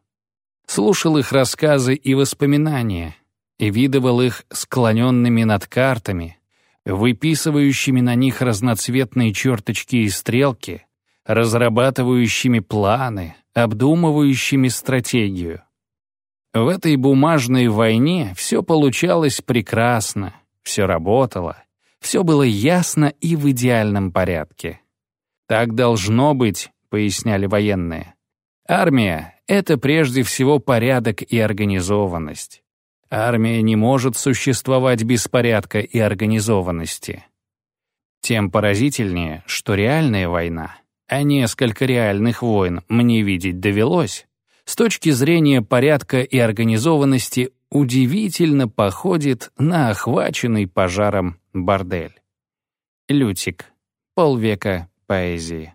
Слушал их рассказы и воспоминания, и видывал их склоненными над картами, выписывающими на них разноцветные черточки и стрелки, разрабатывающими планы, обдумывающими стратегию. В этой бумажной войне все получалось прекрасно, все работало, все было ясно и в идеальном порядке. «Так должно быть», — поясняли военные.
Армия — это прежде всего порядок и организованность. Армия не может существовать без порядка и организованности. Тем поразительнее, что реальная война, а несколько реальных войн мне видеть довелось, с точки зрения порядка и организованности удивительно походит на охваченный пожаром бордель. Лютик. Полвека поэзии.